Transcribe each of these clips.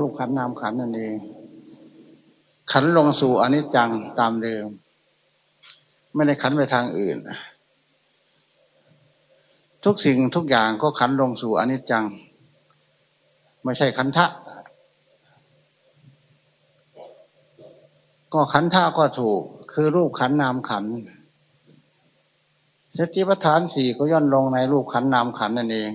รูปขันนามขันนั่นเอง ขันลงสู่อนิจจังตามเดิม ไม่ได้ขันไปทางอื่น ทุกสิ่งทุกอย่างก็ขันลงสู่อนิจจัง ไม่ใช่ขันทะ ก็ขันทะก็ถูก คือรูปขันนามขันสติปัฏฐานสี่ก็ย่อนลงในรูปขันนามขันนั่นเอง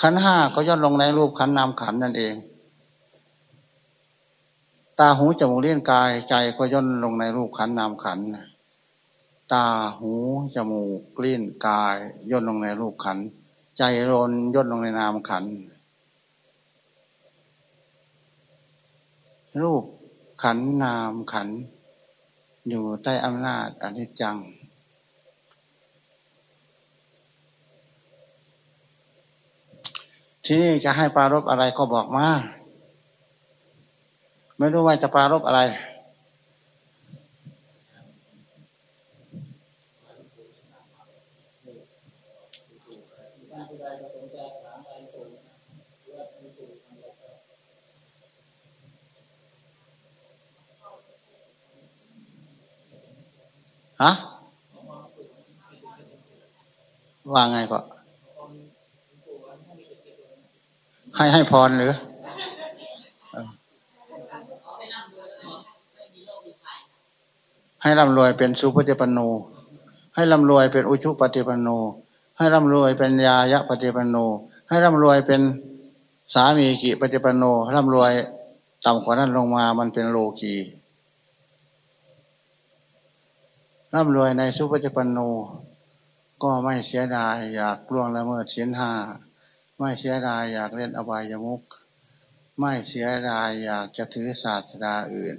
ขันห้าก็ย่อนลงในรูปขันนามขันนั่นเอง ตาหูจมูกเลี้ยงกายใจก็ย่นลงในรูปขันนามขันตาหูจมูกเลิ้นกายย่นลงในรูปขัน ใจรนย่นลงในนามขัน รูปขันนามขัน อยู่ใต้อำนาจอนิจจัง ที่นี่จะให้ปารบอะไรก็บอกมาไม่รู้ว่าจะปารบอะไร ฮะ ว่าไงก็ ให้ให้พรหรือให้ร่ำรวยเป็นสุปฏิปันโน ให้ร่ำรวยเป็นอุชุปฏิปันโน ให้ร่ำรวยเป็นยายะปฏิปันโน ให้ร่ำรวยเป็นสามีกิปฏิปันโนร่ำรวยต่ำกว่านั้นลงมามันเป็นโลกีร่ำรวยในสุปฏิปันโน ก็ไม่เสียดายอยากล่วงละเมิดเสียนห้า ไม่เสียดายอยากเล่นอบายมุกไม่เสียดายอยากจะถือศาสดาอื่น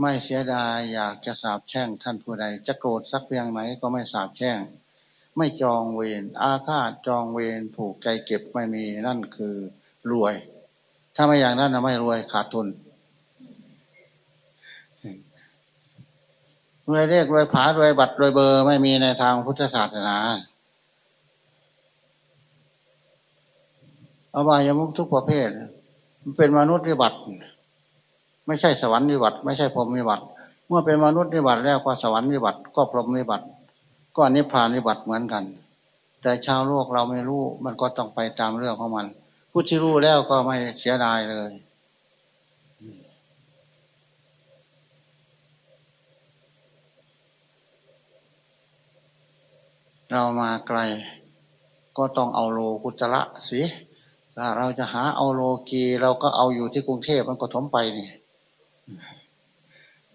ไม่เสียดายอยากจะสาบแช่งท่านผู้ใด จะโกรธสักเพียงไหนก็ไม่สาบแช่ง ไม่จองเวรอาฆาตจองเวรผูกใจเก็บไม่มีนั่นคือรวย ถ้าไม่อย่างนั้นไม่รวยขาดทุนรวยเลขรวยผารวยบัตรรวยเบอร์ไม่มีในทางพุทธศาสนา อบายมุกทุกประเภท มันเป็นมนุษย์วิบัติ ไม่ใช่สวรรค์วิบัติ ไม่ใช่พรหมวิบัติ เมื่อเป็นมนุษย์วิบัติแล้วก็สวรรค์วิบัติก็พรหมวิบัติ ก็นิพพานวิบัติเหมือนกัน แต่ชาวโลกเราไม่รู้ มันก็ต้องไปตามเรื่องของมัน ผู้ที่รู้แล้วก็ไม่เสียดายเลยเรามาไกลก็ต้องเอาโลกุตระสิ ถ้าเราจะหาเอาโลกีเราก็เอาอยู่ที่กรุงเทพมันก็ถมไปนี่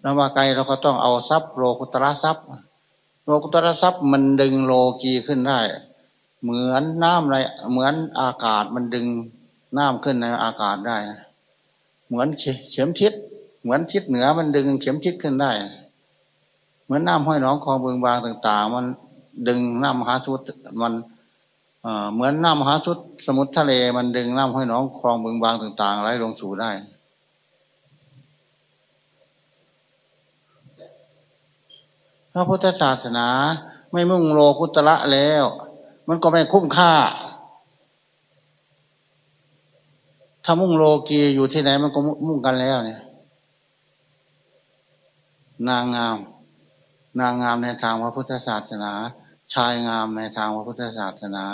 เรามาไกลเราก็ต้องเอาทรัพย์โลกุตระทรัพย์โลกุตระทรัพย์มันดึงโลกีขึ้นได้ เหมือนน้ำในเหมือนอากาศมันดึงน้ำขึ้นในอากาศได้ เหมือนเข็มทิศเหมือนทิศเหนือมันดึงเข็มทิศขึ้นได้ เหมือนน้ำห้อยน้องคลองเบืองบางต่าง ๆ มันดึงน้ำมหาสุดมัน เหมือนน้ำมหาสุดสมุทรทะเลมันดึงน้ำห้อยน้องคลองบึงบางต่างๆไหลลงสู่ได้ พระพุทธศาสนาไม่มุ่งโลกุตระแล้ว มันก็ไม่คุ้มค่า ถ้ามุ่งโลกีอยู่ที่ไหนมันก็มุ่งกันแล้วเนี่ย นางงาม นางงามในทางพระพุทธศาสนา ชายงามในทางพระพุทธศาสนา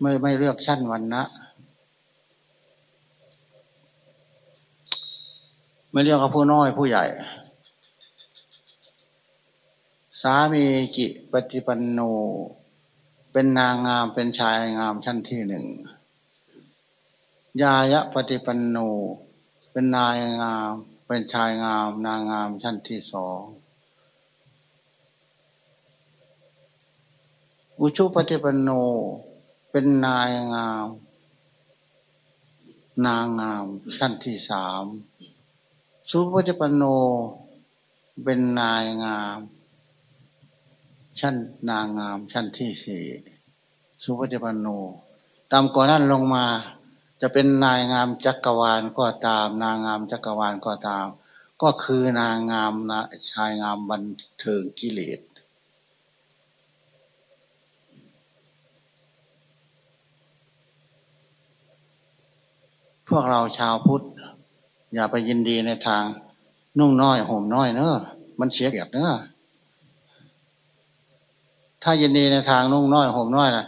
ไม่ไม่เลือกชั้นวันนะไม่เรียกว่าผู้น้อยผู้ใหญ่ สามีกิปฏิปันโน เป็นนางงามเป็นชายงามชั้นที่หนึ่ง ยายะปฏิปันโน เป็นนายงาม เป็นชายงาม นางงามชั้นที่สอง อุชุปฏิปันโน เป็นนายงาม นางงามชั้นที่สามสุปฏิปันโน เป็นนายงาม ชั้นนางงามชั้นที่สี่สุปฏิปันโน ตามก่อนนั้นลงมาจะเป็นนายงามจักรวาลก็ตาม นางงามจักรวาลก็ตาม ก็คือนางงามนะชายงามบันเทิงกิเลส พวกเราชาวพุทธ อย่าไปยินดีในทาง นุ่งน้อยห่มน้อยเนอะมันเสียเกียรติเนอะถ้ายินดีในทางนุ่งน้อยห่มน้อยนะ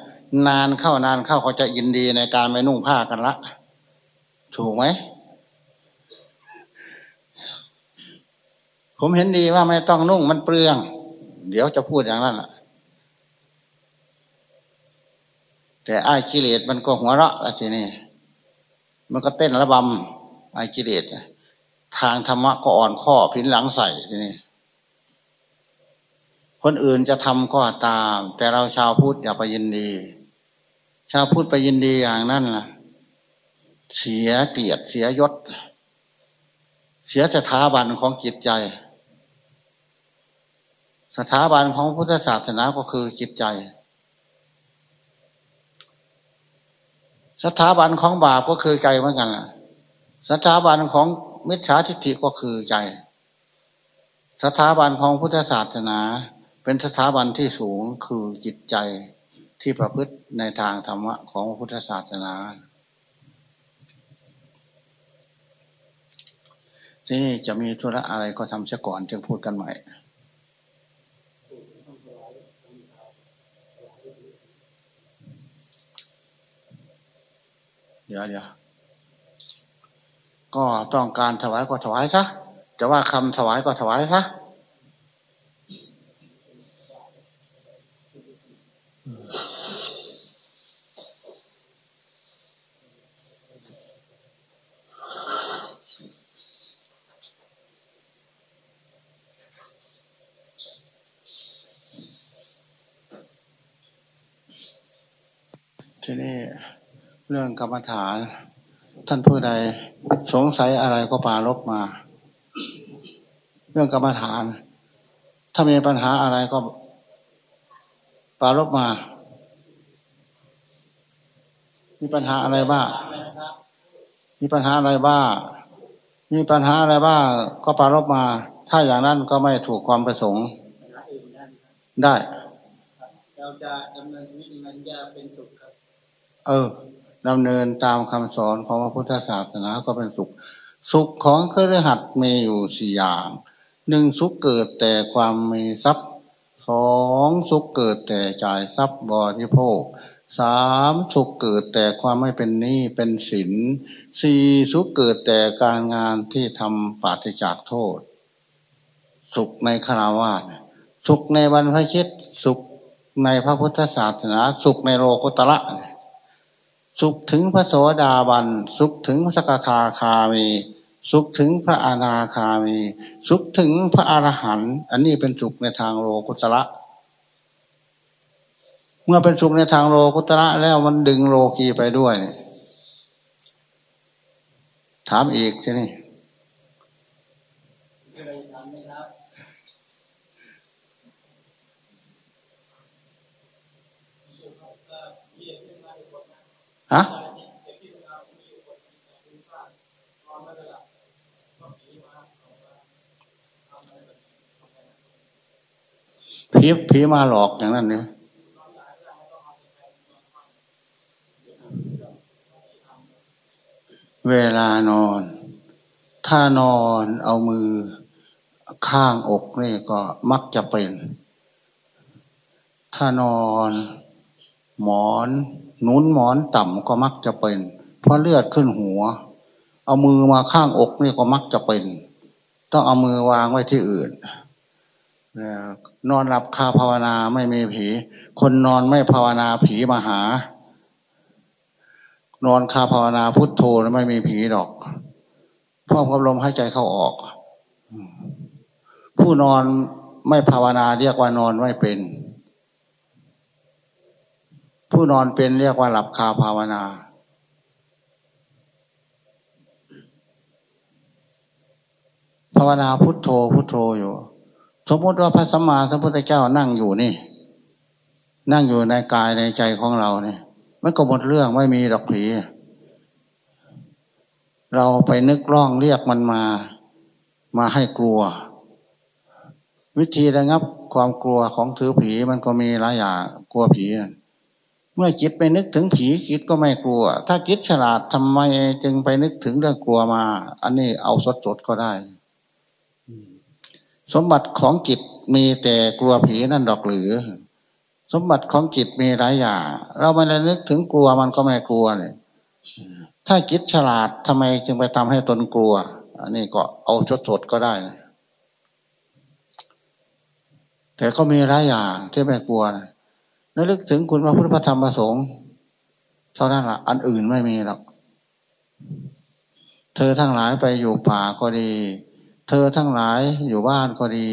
นานเข้านานเข้าเขาจะยินดีในการไม่นุ่งผ้ากันละ ถูกไหมผมเห็นดีว่าไม่ต้องนุ่งมันเปลือง เดี๋ยวจะพูดอย่างนั้นแหละแต่อ้กิเลสมันก็หัวเราะล้วทีนี้ มันก็เต้นระบำไอ้กิเลสทางธรรมะก็อ่อนข้อพินหลังใส่ทีนี้คนอื่นจะทำก็ตาม แต่เราชาวพุทธอย่าไปยินดี ชาวพุทธไปยินดีอย่างนั้นล่ะ เสียเกียรติเสียยศ เสียสถาบันของจิตใจ สถาบันของพุทธศาสนาก็คือจิตใจ สถาบันของบาปก็คือใจเหมือนกันสถาบันของมิจฉาทิฏฐิก็คือใจ สถาบันของพุทธศาสนา เป็นสถาบันที่สูงคือจิตใจที่ประพฤติในทางธรรมะของพุทธศาสนาที่นี่จะมีธุระอะไรก็ทำเสียก่อนจึงพูดกันใหม่ ดี๋ยวเดี๋ยวก็ต้องการถวายก็ถวายซะจะว่าคำถวายก็ถวายซะทีนี้ เรื่องกรรมฐาน ท่านผู้ใดสงสัยอะไรก็ปาลบมา เรื่องกรรมฐาน ถ้ามีปัญหาอะไรก็ปาลบมา มีปัญหาอะไรบ้างมีปัญหาอะไรบ้างมีปัญหาอะไรบ้างก็ปาลบมา ถ้าอย่างนั้นก็ไม่ถูกความประสงค์ได้เราจะดำเนินชีวิตยังไงจะเป็นสุขครับ เออ ดำเนินตามคำสอนของพระพุทธศาสนาก็เป็นสุข สุขของเครือขัดมีอยู่สี่อย่างหนึ่งสุขเกิดแต่ความมีทรัพย์สองสุขเกิดแต่จ่ายทรัพย์บริโภคสามสุขเกิดแต่ความไม่เป็นหนี้เป็นสินสี่สุขเกิดแต่การงานที่ทำปาฏิจากโทษ สุขในคาราวาสสุขในบรรพชิตสุขในพระพุทธศาสนา สุขในโลกุตระ สุขถึงพระโสดาบัน สุขถึงพระสกทาคามี สุขถึงพระอนาคามี สุขถึงพระอรหันต์อันนี้เป็นสุขในทางโลกุตระเมื่อเป็นสุขในทางโลกุตระแล้วมันดึงโลกีไปด้วย ถามอีกใช่ไหม ฮะผีผีมาหลอกอย่างนั้นเนี่ยเวลานอน ถ้านอนเอามือข้างอกนี่ก็มักจะเป็น ถ้านอน หมอน นุนหมอนต่ำก็มักจะเป็น เพราะเลือดขึ้นหัว เอามือมาข้างอกนี่ก็มักจะเป็น ต้องเอามือวางไว้ที่อื่นนอนหลับคาภาวนาไม่มีผี คนนอนไม่ภาวนาผีมาหา นอนคาภาวนาพุทโธไม่มีผีดอกพราะความลมหายใจเข้าออก ผู้นอนไม่ภาวนาเรียกว่านอนไม่เป็น ผู้นอนเป็นเรียกว่าหลับคาภาวนา ภาวนาพุทโธพุทโธอยู่ สมมติว่าพระสัมมาสัมพุทธเจ้านั่งอยู่นี่ นั่งอยู่ในกายในใจของเราเนี่ย มันก็หมดเรื่องไม่มีดอกผี เราไปนึกร้องเรียกมันมา มาให้กลัว วิธีระงับความกลัวของถือผีมันก็มีหลายอย่างกลัวผี เมื่อจิตไปนึกถึงผีจิตก็ไม่กลัว ถ้าจิตฉลาดทำไมจึงไปนึกถึงเรื่องกลัวมา อันนี้เอาสดสดก็ได้ สมบัติของจิตมีแต่กลัวผีนั่นดอกหรือ สมบัติของจิตมีหลายอย่างเราไม่ได้นึกถึงกลัวมันก็ไม่กลัวเนี่ยถ้าจิตฉลาดทำไมจึงไปทำให้ตนกลัว อันนี้ก็เอาสดสดก็ได้ แต่ก็มีหลายอย่างที่ไม่กลัวนะ ระลึกถึงคุณพระพุทธธรรมประสงค์เท่านั้นละอันอื่นไม่มีหรอก เธอทั้งหลายไปอยู่ป่าก็ดี เธอทั้งหลายอยู่บ้านก็ดี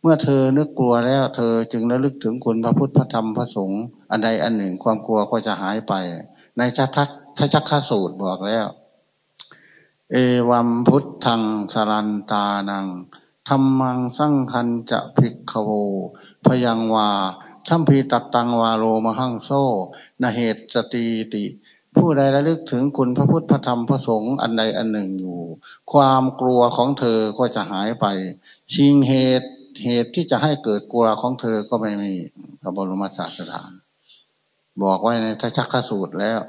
เมื่อเธอนึกกลัวแล้ว เธอจึงระลึกถึงคุณพระพุทธธรรมพระสงฆ์อันใดอันหนึ่งความกลัวก็จะหายไป ในชัทักทัชักขสูตรบอกแล้ว เอวัมพุทธังสรันตานังธรรมังสังคันจะภิกขโวพยังวา ชัมพีตัดตังวาโลมหังโซนเหตุสติติ ผู้ใดระลึกถึงคุณพระพุทธพระธรรมพระสงฆ์อันใดอันหนึ่งอยู่ ความกลัวของเธอก็จะหายไป ชิงเหตุเหตุที่จะให้เกิดกลัวของเธอก็ไม่มีพระบรมศาสดาบอกไว้ในทัชักขสูตรแล้ว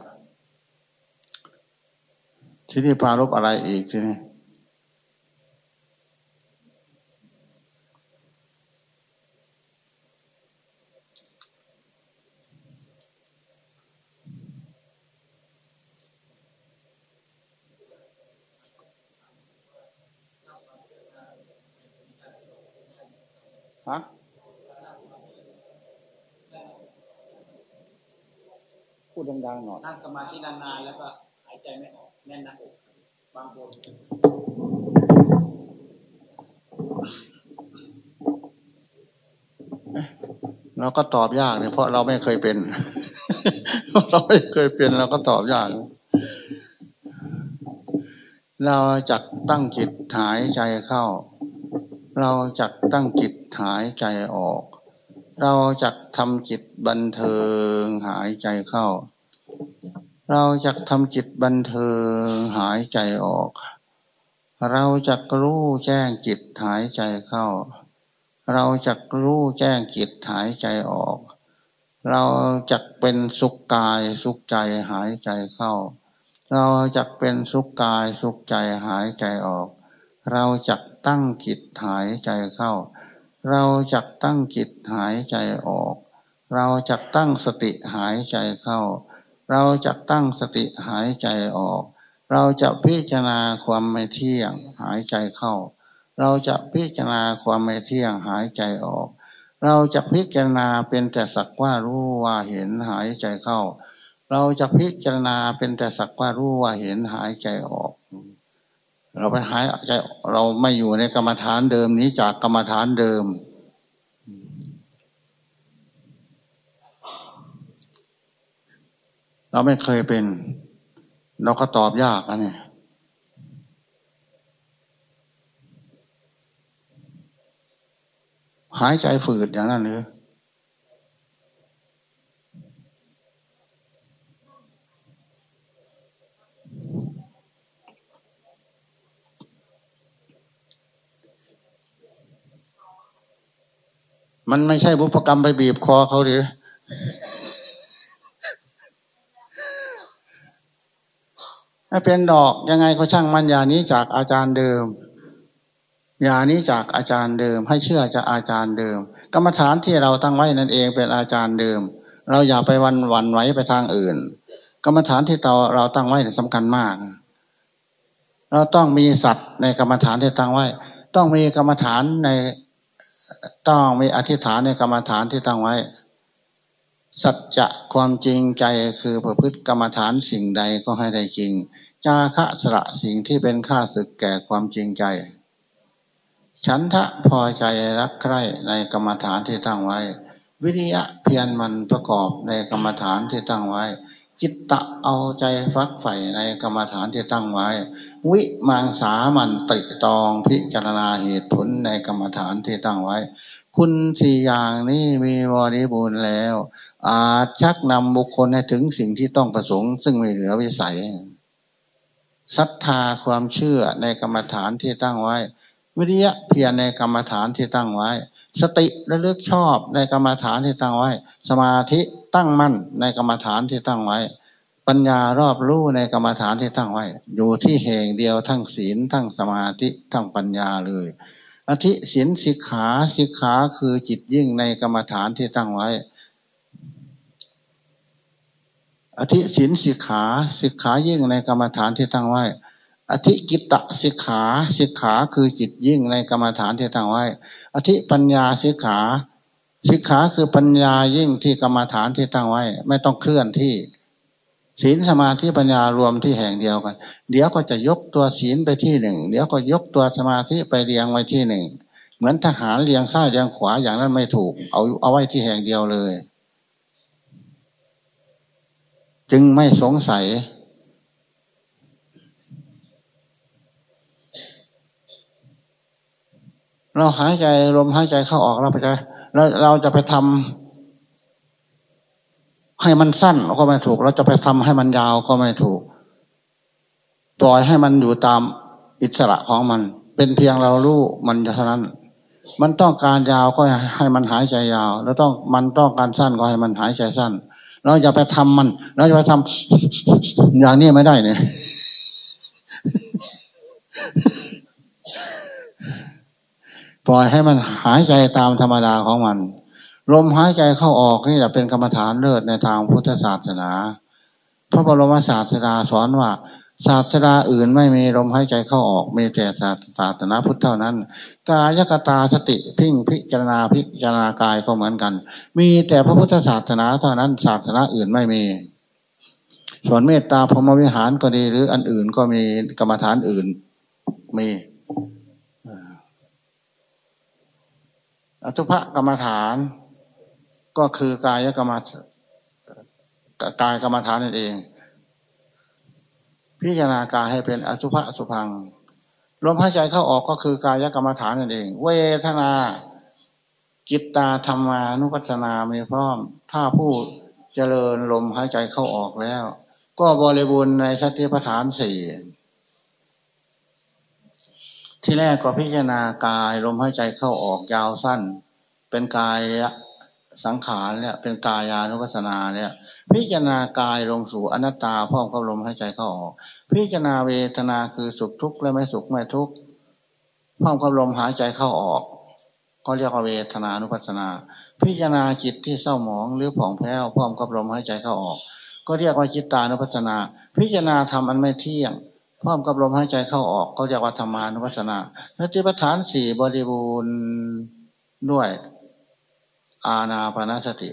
ที่นี่ปารบอะไรอีกทีนี้ ฮะพูดดังๆหน่อยนั่งสมาธินานๆแล้วก็หายใจไม่ออกแน่นหน้าอกบางคนเราก็ตอบยากเนี่ยเพราะเราไม่เคยเป็น เราไม่เคยเป็นเราก็ตอบยาก เราจะตั้งจิตหายใจเข้า เราจะตั้งจิต หายใจออก เราจะทำจิตบันเทิงหายใจเข้า เราจะทำจิตบันเทิงหายใจออก เราจะรู้แจ้งจิตหายใจเข้า เราจะรู้แจ้งจิตหายใจออก เราจะเป็นสุขกายสุขใจหายใจเข้า เราจะเป็นสุขกายสุขใจหายใจออกเราจะตั้งจิตหายใจเข้า เราจะตั้งจิตหายใจออก เราจะตั้งสติหายใจเข้า เราจะตั้งสติหายใจออก เราจะพิจารณาความไม่เที่ยงหายใจเข้า เราจะพิจารณาความไม่เที่ยงหายใจออก เราจะพิจารณาเป็นแต่สักว่ารู้ว่าเห็นหายใจเข้า เราจะพิจารณาเป็นแต่สักว่ารู้ว่าเห็นหายใจออก เราไปหายใจเราไม่อยู่ในกรรมฐานเดิมนี้จากกรรมฐานเดิม เราไม่เคยเป็น เราก็ตอบยากอันนี้หายใจฝืดอย่างนั้นหรือ มันไม่ใช่บุพกรรมไปบีบคอเขาหรือถ้าเป็นดอกยังไงเขาช่างมันยานี้จากอาจารย์เดิมยานี้จากอาจารย์เดิม ให้เชื่อจากอาจารย์เดิม กรรมฐานที่เราตั้งไว้นั่นเองเป็นอาจารย์เดิม เราอย่าไปวันวันไว้ไปทางอื่น กรรมฐานที่เราเราตั้งไว้สำคัญมาก เราต้องมีสัตว์ในกรรมฐานที่ตั้งไว้ ต้องมีกรรมฐานใน ต้องมีอธิษฐานในกรรมฐานที่ตั้งไว้ สัจจะความจริงใจคือประพฤติกรรมฐานสิ่งใดก็ให้ได้จริง จาคะสละสิ่งที่เป็นค่าศึกแก่ความจริงใจ ฉันทะพอใจรักใคร่ในกรรมฐานที่ตั้งไว้ วิริยะเพียรมันประกอบในกรรมฐานที่ตั้งไว้ จิตตะเอาใจฟักใฝ่ในกรรมฐานที่ตั้งไว้ วิมังสามันติตองพิจารณาเหตุผลในกรรมฐานที่ตั้งไว้ คุณสี่อย่างนี้มีบริบูรณ์แล้ว อาจชักนำบุคคลให้ถึงสิ่งที่ต้องประสงค์ ซึ่งไม่เหลือวิสัยศรัทธาความเชื่อในกรรมฐานที่ตั้งไว้ วิริยะเพียรในกรรมฐานที่ตั้งไว้ สติระลึกชอบในกรรมฐานที่ตั้งไว้ สมาธิตั้งมั่นในกรรมฐานที่ตั้งไว้ ปัญญารอบรู้ในกรรมฐานที่ตั้งไว้ อยู่ที่แห่งเดียวทั้งศีลทั้งสมาธิทั้งปัญญาเลยอธิศีลสิกขาสิกขาคือจิตยิ่งในกรรมฐานที่ตั้งไว้ อธิศีลสิกขาสิกขายิ่งในกรรมฐานที่ตั้งไว้ อธิกิตะสิกขาสิกขาคือจิตยิ่งในกรรมฐานที่ตั้งไว้ อธิปัญญาสิกขาสิกขาคือปัญญายิ่งที่กรรมฐานที่ตั้งไว้ ไม่ต้องเคลื่อนที่ ศีลสมาธิปัญญารวมที่แห่งเดียวกัน เดี๋ยวก็จะยกตัวศีลไปที่หนึ่งเดี๋ยวก็ยกตัวสมาธิไปเรียงไว้ที่หนึ่งเหมือนทหารเรียงซ้ายเรียงขวาอย่างนั้นไม่ถูก เอาเอาไว้ที่แห่งเดียวเลย จึงไม่สงสัย เราหายใจลมหายใจเข้าออกเราไปใจเราเราจะไปทำให้มันสั้นก็ไม่ถูก เราจะไปทำให้มันยาวก็ไม่ถูก ปล่อยให้มันอยู่ตามอิสระของมัน เป็นเพียงเรารู้มันเท่านั้น มันต้องการยาวก็ให้มันหายใจยาว แล้วต้องมันต้องการสั้นก็ให้มันหายใจสั้น เราจะไปทำมัน เราจะไปทำอย่างนี้ไม่ได้เนี่ย ปล่อยให้มันหายใจตามธรรมดาของมัน ลมหายใจเข้าออกนี่แหละเป็นกรรมฐานเลิศในทางพุทธศาสนา พระบรมศาสดาสอนว่า ศาสดาอื่นไม่มีลมหายใจเข้าออก มีแต่ศาสนาพุทธเท่านั้น กายกตาสติพิงพิจารณาพิจารณากายก็เหมือนกัน มีแต่พระพุทธศาสนาเท่านั้น ศาสนาอื่นไม่มีส่วนเมตตาพรหมวิหารก็ดีหรืออันอื่นก็มีกรรมฐานอื่นมี อทุพกรรมฐาน ก็คือกายกรรมกายกรรมฐานนั่นเอง พิจารณากายให้เป็นอสุภะสุพังลมหายใจเข้าออกก็คือกายกรรมฐานนั่นเอง เวทนาจิตตาธรรมานุปัสสนามีพร้อม ถ้าผู้เจริญลมหายใจเข้าออกแล้ว ก็บริบูรณ์ในสติปัฏฐานสี่ ที่แรกก็พิจารณากายลมหายใจเข้าออกยาวสั้น เป็นกายสังขารเนี่ยเป็นกายานุปัสสนาเนี่ย พิจารณากายลงสู่อนัตตาพร้อมกับลมหายใจเข้าออก พิจารณาเวทนาคือสุขทุกข์และไม่สุขไม่ทุกข์พร้อมกับลมหายใจเข้าออก ก็เรียกว่าเวทนานุปัสสนา พิจารณาจิตที่เศร้าหมองหรือผ่องแผ้วพร้อมกับลมหายใจเข้าออก ก็เรียกว่าจิตตานุปัสนา พิจารณาทำอันไม่เที่ยง พร้อมกับลมหายใจเข้าออกเขาเรียกว่าธรรมานุปัสสนาสติปัฏฐานสี่บริบูรณ์ด้วย อาณาปานสติ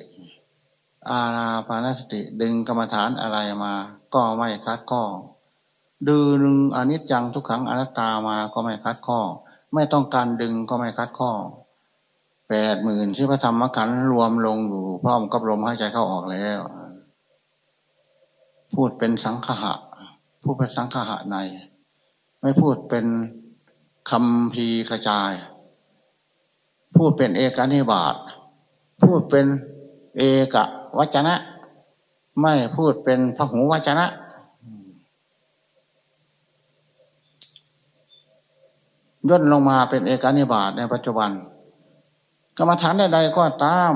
อาณาปานสติ ดึงกรรมฐานอะไรมา ก็ไม่คัดข้อดึงอนิจจังทุกขังอนัตตามาก็ไม่คัดข้อ ไม่ต้องการดึงก็ไม่คัดข้อแปดหมื่นที่พระธรรมขันธ์รวมลงอยู่พร้อมกับลมหายใจเข้าออกแล้ว พูดเป็นสังขะ พูดเป็นสังฆะใน ไม่พูดเป็นคำพีกระจาย พูดเป็นเอกนิบาตพูดเป็นเอกวัจนะ ไม่พูดเป็นพหูวัจนะ ย่นลงมาเป็นเอกนิบาตในปัจจุบัน กรรมฐานใดๆก็ตาม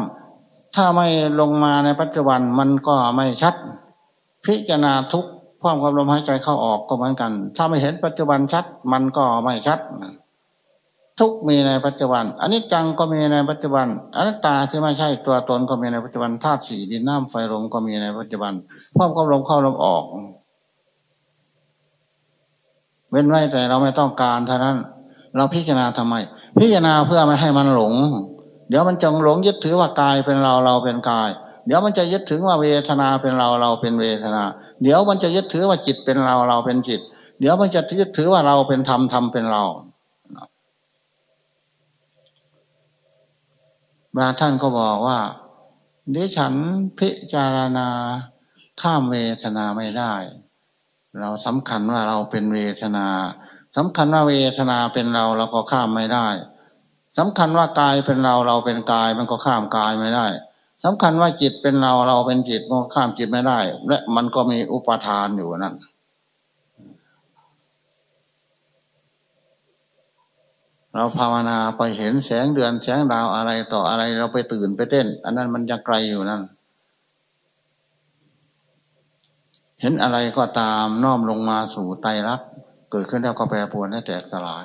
ถ้าไม่ลงมาในปัจจุบันมันก็ไม่ชัด พิจารณาทุก ความความลมหายใจเข้าออกก็เหมือนกัน ถ้าไม่เห็นปัจจุบันชัด มันก็ไม่ชัด ทุกมีในปัจจุบันอันนี้จังก็มีในปัจจุบันอนัตตาที่ไม่ใช่ตัวตนก็มีในปัจจุบันธาตุสี่ดินน้ำไฟลมก็มีในปัจจุบันความความลมเข้าลมออก เว้นไว้แต่เราไม่ต้องการเท่านั้น เราพิจารณาทำไม พิจารณาเพื่อไม่ให้มันหลง เดี๋ยวมันจงหลงยึดถือว่ากายเป็นเราเราเป็นกาย เดี๋ยวมันจะยึดถึงว่าเวทนาเป็นเราเราเป็นเวทนา เดี๋ยวมันจะยึดถือว่าจิตเป็นเราเราเป็นจิต เดี๋ยวมันจะยึดถือว่าเราเป็นธรรมธรรมเป็นเราบางท่านก็บอกว่าดิฉันพิจารณาข้ามเวทนาไม่ได้ เราสำคัญว่าเราเป็นเวทนาสำคัญว่าเวทนาเป็นเราเราก็ข้ามไม่ได้สำคัญว่ากายเป็นเราเราเป็นกายมันก็ข้ามกายไม่ได้ สำคัญว่าจิตเป็นเราเราเป็นจิตมันข้ามจิตไม่ได้ และมันก็มีอุปทานอยู่นั่นเราภาวนาไปเห็นแสงเดือนแสงดาวอะไรต่ออะไรเราไปตื่นไปเต้น อันนั้นมันยังไกลอยู่นั่น เห็นอะไรก็ตามน้อมลงมาสู่ไตรักเกิดขึ้นแล้วก็แปรปรวนและแตกสลาย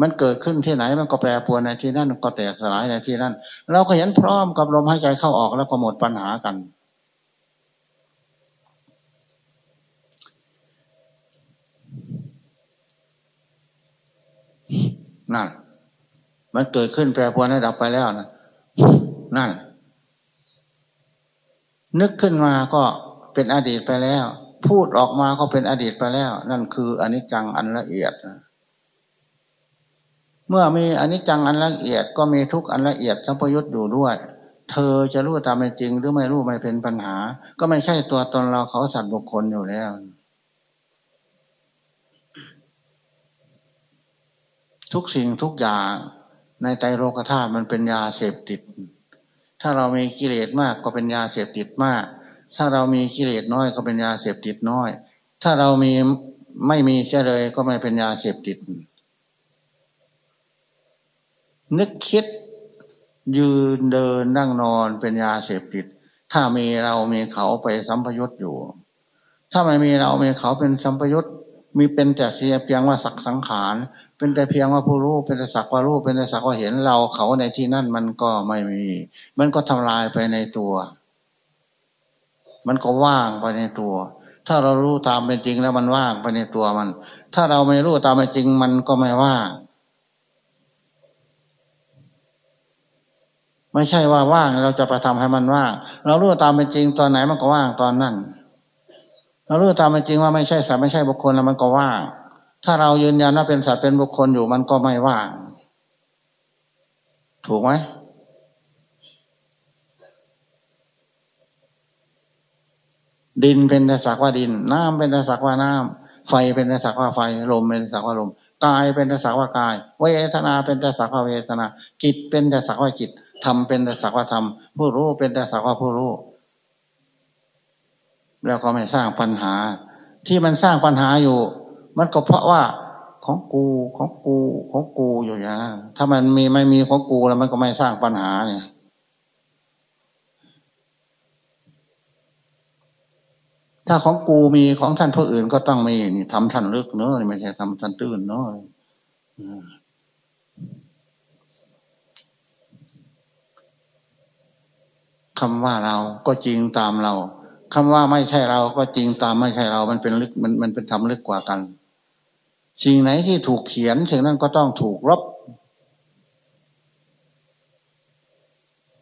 มันเกิดขึ้นที่ไหนมันก็แปรปรวนในที่นั่นก็แตกสลายในที่นั่น เราก็เห็นพร้อมกับลมหายใจเข้าออกแล้วก็หมดปัญหากัน นั่น มันเกิดขึ้นแปรปรวนให้ดับไปแล้วนะนั่น นึกขึ้นมาก็เป็นอดีตไปแล้ว พูดออกมาก็เป็นอดีตไปแล้ว นั่นคืออนิจจังอันละเอียดเมื่อมีอนิจจังอันละเอียดก็มีทุกอันละเอียดสัพยุตอยู่ด้วย เธอจะรู้ตามเป็นจริง หรือไม่รู้ไม่เป็นปัญหา ก็ไม่ใช่ตัวตนเราเขาสัตว์บุคคลอยู่แล้ว ทุกสิ่งทุกอย่างในใจโลกธาตุมันเป็นยาเสพติด ถ้าเรามีกิเลสมากก็เป็นยาเสพติดมาก ถ้าเรามีกิเลสน้อยก็เป็นยาเสพติดน้อย ถ้าเรามีไม่มีเฉลยก็ไม่เป็นยาเสพติด นึกคิดยืนเดินนั่งนอนเป็นยาเสพติด ถ้ามีเรามีเขาไปสัมพยุตอยู่ ถ้าไม่มีเรามีเขาเป็นสัมพยุตมีเป็นแต่เสียเพียงว่าสักสังขาร เป็นแต่เพียงว่าผู้รู้เป็นแต่สักว่ารู้เป็นแต่สักว่าเห็นเราเขาในที่นั่นมันก็ไม่มี มันก็ทำลายไปในตัว มันก็ว่างไปในตัว ถ้าเรารู้ตามเป็นจริงแล้วมันว่างไปในตัวมัน ถ้าเราไม่รู้ตามเป็นจริงมันก็ไม่ว่าง ไม่ใช่ว่าว่างเราจะไปทำให้มันว่าง เรารู้ตามเป็นจริงตอนไหนมันก็ว่างตอนนั้น เรารู้ตามเป็นจริงว่าไม่ใช่สัตว์ไม่ใช่บุคคลแล้วมันก็ว่าง ถ้าเรายืนยันว่าเป็นสัตว์เป็นบุคคลอยู่มันก็ไม่ว่าง ถูกไหมดินเป็นแต่สักว่าดิน น้ำเป็นแต่สักว่าน้ำไฟเป็นแต่สักว่าไฟ ลมเป็นแต่สักว่าลม กายเป็นแต่สักว่ากาย เวทนาเป็นแต่สักว่าเวทนา จิตเป็นแต่สักว่าจิต ธรรมเป็นแต่สักว่าธรรมผู้รู้เป็นแต่สักว่าผู้รู้ แล้วก็ไม่สร้างปัญหา ที่มันสร้างปัญหาอยู่ มันก็เพราะว่าของกูของกูของกูอยู่อย่างนั้นถ้ามันมีไม่มีของกูแล้วมันก็ไม่สร้างปัญหาเนี่ยถ้าของกูมีของท่านผู้อื่นก็ต้องมีนี่ทำท่านลึกเนอะนี่ไม่ใช่ทำท่านตื้นเนอะ คำว่าเราก็จริงตามเราคำว่าไม่ใช่เราก็จริงตามไม่ใช่เรา มันเป็นลึกมันมันเป็นทำลึกกว่ากัน สิ่งไหนที่ถูกเขียนสิ่งนั้นก็ต้องถูกลบ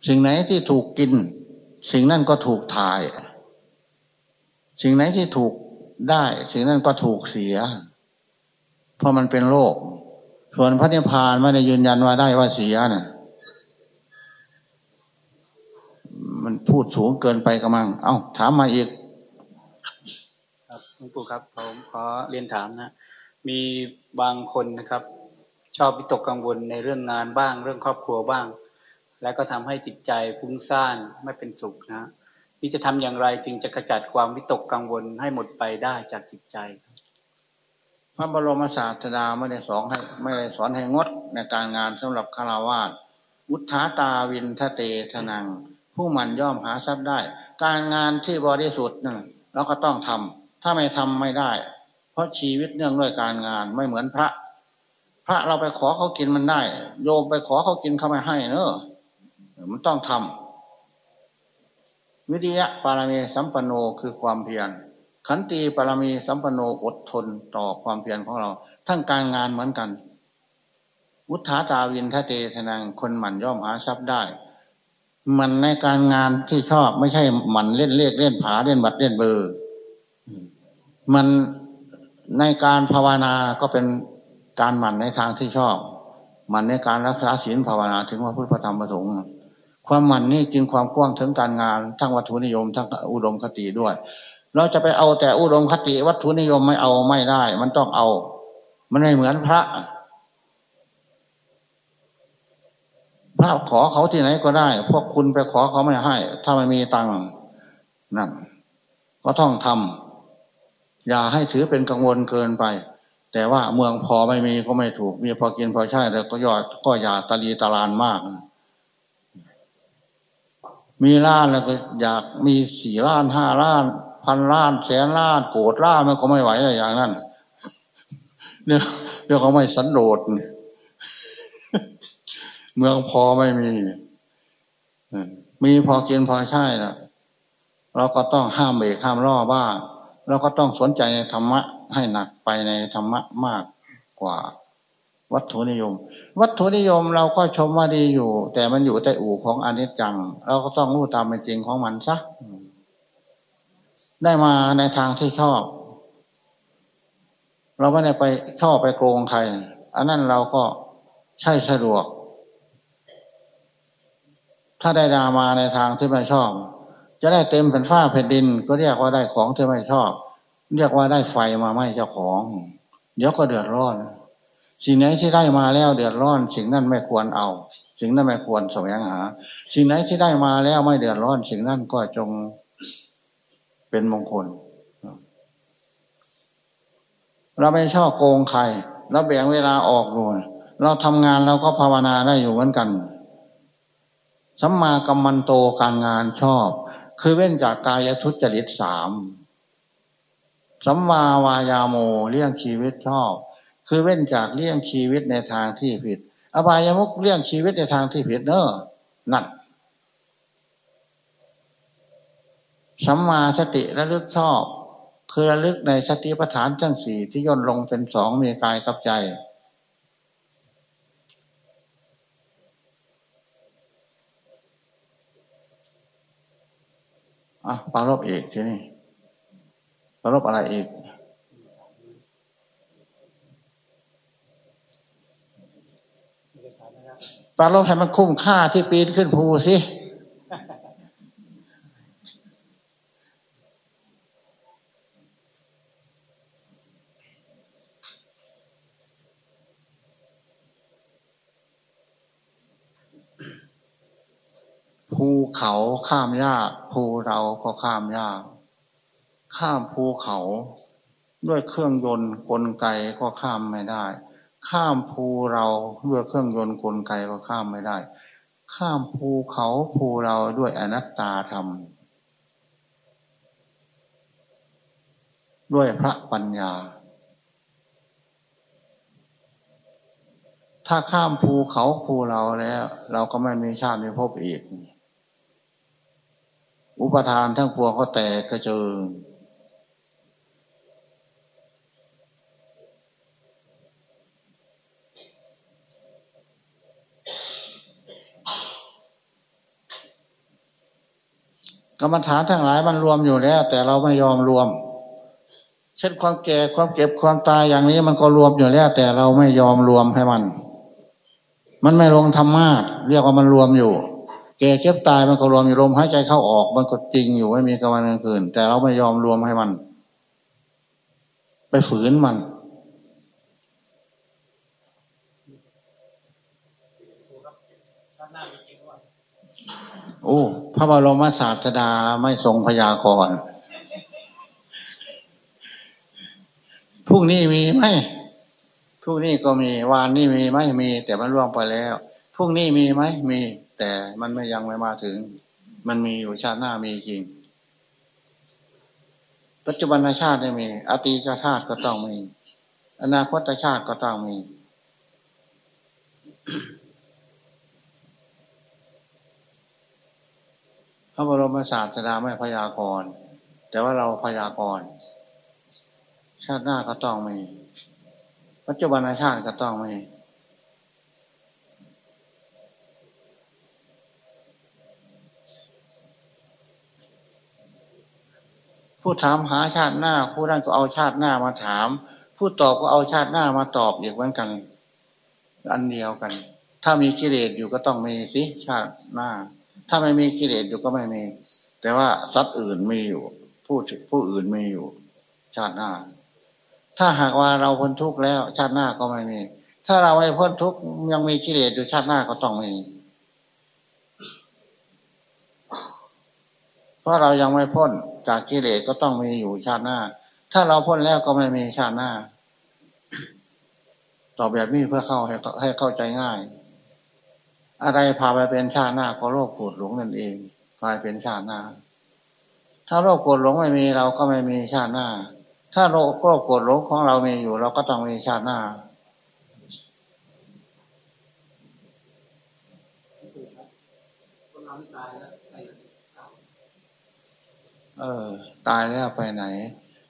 สิ่งไหนที่ถูกกิน สิ่งนั้นก็ถูกถ่าย สิ่งไหนที่ถูกได้ สิ่งนั้นก็ถูกเสีย เพราะมันเป็นโลก ส่วนพระนิพพานไม่ได้ยืนยันว่าได้ว่าเสียนะ่ะ มันพูดสูงเกินไปกระมัง เอา้า ถามมาอีก ครับหลวงปู่ครับผมขอเรียนถามนะ มีบางคนนะครับ ชอบวิตกกังวลในเรื่องงานบ้าง เรื่องครอบครัวบ้าง แล้วก็ทำให้จิตใจฟุ้งซ่านไม่เป็นสุขนะนี่จะทำอย่างไรจึงจะขจัดความวิตกกังวลให้หมดไปได้จากจิตใจ พระบรมศาสดาไม่ได้สอนให้ไม่ได้สอนให้งดในการงานสำหรับฆราวาสอุทธาตาวินทะเตทนัง ผู้มันย่อมหาทรัพย์ได้ การงานที่บริสุทธิ์นั่นเราก็ต้องทำถ้าไม่ทำไม่ได้ เพราะชีวิตเนื่องด้วยการงานไม่เหมือนพระ พระเราไปขอเขากินมันได้ โยมไปขอเขากินเขาไม่ให้เนอะมันต้องทำวิทยะปารมีสัมปันโนคือความเพียรขันตีปารมีสัมปันโนอดทนต่อความเพียรของเรา ทั้งการงานเหมือนกันวุฒาจาวินทะเตทนังคนหมั่นย่อมหาทรัพย์ได้ มันในการงานที่ชอบไม่ใช่มันเล่นเลขเล่นผาเล่นบัตรเล่นเบอร์ มันในการภาวนาก็เป็นการหมั่นในทางที่ชอบหมั่นในการรักษาศีลภาวนาถึงว่าพุทธธรรมประสงค์ความหมั่นนี่จึงความกว้างถึงการงานทั้งวัตถุนิยมทั้งอุดมคติด้วย เราจะไปเอาแต่อุดมคติ วัตถุนิยมไม่เอาไม่ได้ มันต้องเอา มันไม่เหมือนพระ ระขอเขาที่ไหนก็ได้ พวกคุณไปขอเขาไม่ให้ ถ้าไม่มีตังค์นั่นก็ต้องทำอย่าให้ถือเป็นกังวลเกินไป แต่ว่าเมืองพอไม่มีก็ไม่ถูก มีพอกินพอใช้แต่ก็ยอดก็อย่าตะลีตะลานมาก มีล้านแล้วก็อยากมีสี่ล้านห้าล้านพันล้านแสนล้านโกรดล้านมันก็ไม่ไหวเลยอย่างนั้นเนี่ยเรื่องของไม่สันโดษเเมืองพอไม่มีมีพอกินพอใช้แล้วเราก็ต้องห้ามเบรกห้ามล่อบ้างเราก็ต้องสนใจในธรรมะให้หนักไปในธรรมะมากกว่า วัตถุนิยม วัตถุนิยมเราก็ชมว่าดีอยู่ แต่มันอยู่ใต้อู่ของอนิจจัง เราก็ต้องรู้ตามเป็นจริงของมันซะได้มาในทางที่ชอบ เราไม่ได้ไปชอบไปโกงใคร อันนั้นเราก็ใช่สะดวก ถ้าได้ดามาในทางที่ไม่ชอบ จะได้เต็มเป็นฝ้าแผ่นดิน ก็เรียกว่าได้ของที่ไม่ชอบ เรียกว่าได้ไฟมาไม่เจ้าของ เดี๋ยวก็เดือดร้อน สิ่งไหนที่ได้มาแล้วเดือดร้อน สิ่งนั้นไม่ควรเอา สิ่งนั้นไม่ควรแสวงหา สิ่งไหนที่ได้มาแล้วไม่เดือดร้อน สิ่งนั้นก็จงเป็นมงคล เราไม่ชอบโกงใครเราแบ่งเวลาออกอยู่เราทำงานเราก็ภาวนาได้อยู่เหมือนกัน สัมมากัมมันโตการงานชอบ คือเว้นจากกายทุจริตสามสัมมาวายาโมเลี่ยงชีวิตชอบ คือเว้นจากเลี่ยงชีวิตในทางที่ผิด อบายามุกเลี่ยงชีวิตในทางที่ผิดเนอะนั่นสัมมาสติระลึกชอบ คือระลึกในสติปัฏฐานทั้งสี่ที่ย่นลงเป็นสองมีกายกับใจ อะปารบอีกทีนี้ปารบอะไรอีก ปารบให้มันคุ้มค่าที่ปีนขึ้นภูสิ ภูเขาข้ามยากภูเราก็ข้ามยาก ข้ามภูเขา ด้วยเครื่องยนต์กลไกก็ข้ามไม่ได้ ข้ามภูเราด้วยเครื่องยนต์กลไกก็ข้ามไม่ได้ ข้ามภูเขาภูเราด้วยอนัตตาธรรม ด้วยพระปัญญา ถ้าข้ามภูเขาภูเราแล้ว เราก็ไม่มีชาติมีภพอีก อุปทานทั้งปวงก็แตกกระเจิงกรรมฐานทั้งหลายมันรวมอยู่แล้ว แต่เราไม่ยอมรวม เช่นความแก่ความเก็บความตายอย่างนี้มันก็รวมอยู่แล้ว แต่เราไม่ยอมรวมให้มัน มันไม่ลงธรรมาทเรียกว่ามันรวมอยู่ แก่เจ็บตายมันก็รวมอยู่ลมหายใจเข้าออก มันก็จริงอยู่ไม่มีกลางวันกลางคืน แต่เราไม่ยอมรวมให้มัน ไปฝืนมันโอ้พระบรมศาสดาไม่ทรงพยากรณ์พรุ่งนี้มีไหมพรุ่งนี้ก็มีวานนี้มีไหมมี แต่มันล่วงไปแล้วพรุ่งนี้มีไหมมี แต่มันไม่ยังไม่มาถึง มันมีอยู่ชาติหน้ามีจริง ปัจจุบันชาติได้มีอตีชาติก็ต้องมี อนาคตชาติก็ต้องมีพระบรมศาสดาไม่พยากรณ์แต่ว่าเราพยากรณ์ชาติหน้าก็ต้องมี ปัจจุบันชาติก็ต้องมี ผู้ถามหาชาติหน้า ผู้นั้นก็เอาชาติหน้ามาถาม ผู้ตอบก็เอาชาติหน้ามาตอบอีกเหมือนกัน อันเดียวกัน ถ้ามีกิเลสอยู่ก็ต้องมีสิชาติหน้า ถ้าไม่มีกิเลสอยู่ก็ไม่มี แต่ว่าทรัพย์อื่นมีอยู่ ผู้ผู้อื่นมีอยู่ ชาติหน้า ถ้าหากว่าเราพ้นทุกข์แล้ว ชาติหน้าก็ไม่มี ถ้าเราไม่พ้นทุกข์ยังมีกิเลสอยู่ชาติหน้าก็ต้องมี เพราะเรายังไม่พ้นจากกิเลสก็ต้องมีอยู่ชาติหน้า ถ้าเราพ้นแล้วก็ไม่มีชาติหน้า ตอบแบบนี้เพื่อเข้าให้ให้เข้าใจง่าย อะไรพาไปเป็นชาติหน้าก็โรคปวดหลงนั่นเองพายเป็นชาติหน้า ถ้าโรคปวดหลงไม่มีเราก็ไม่มีชาติหน้า ถ้าโรคโรคปวดหลงของเรามีอยู่ เราก็ต้องมีชาติหน้า เออ ตายแล้วไปไหน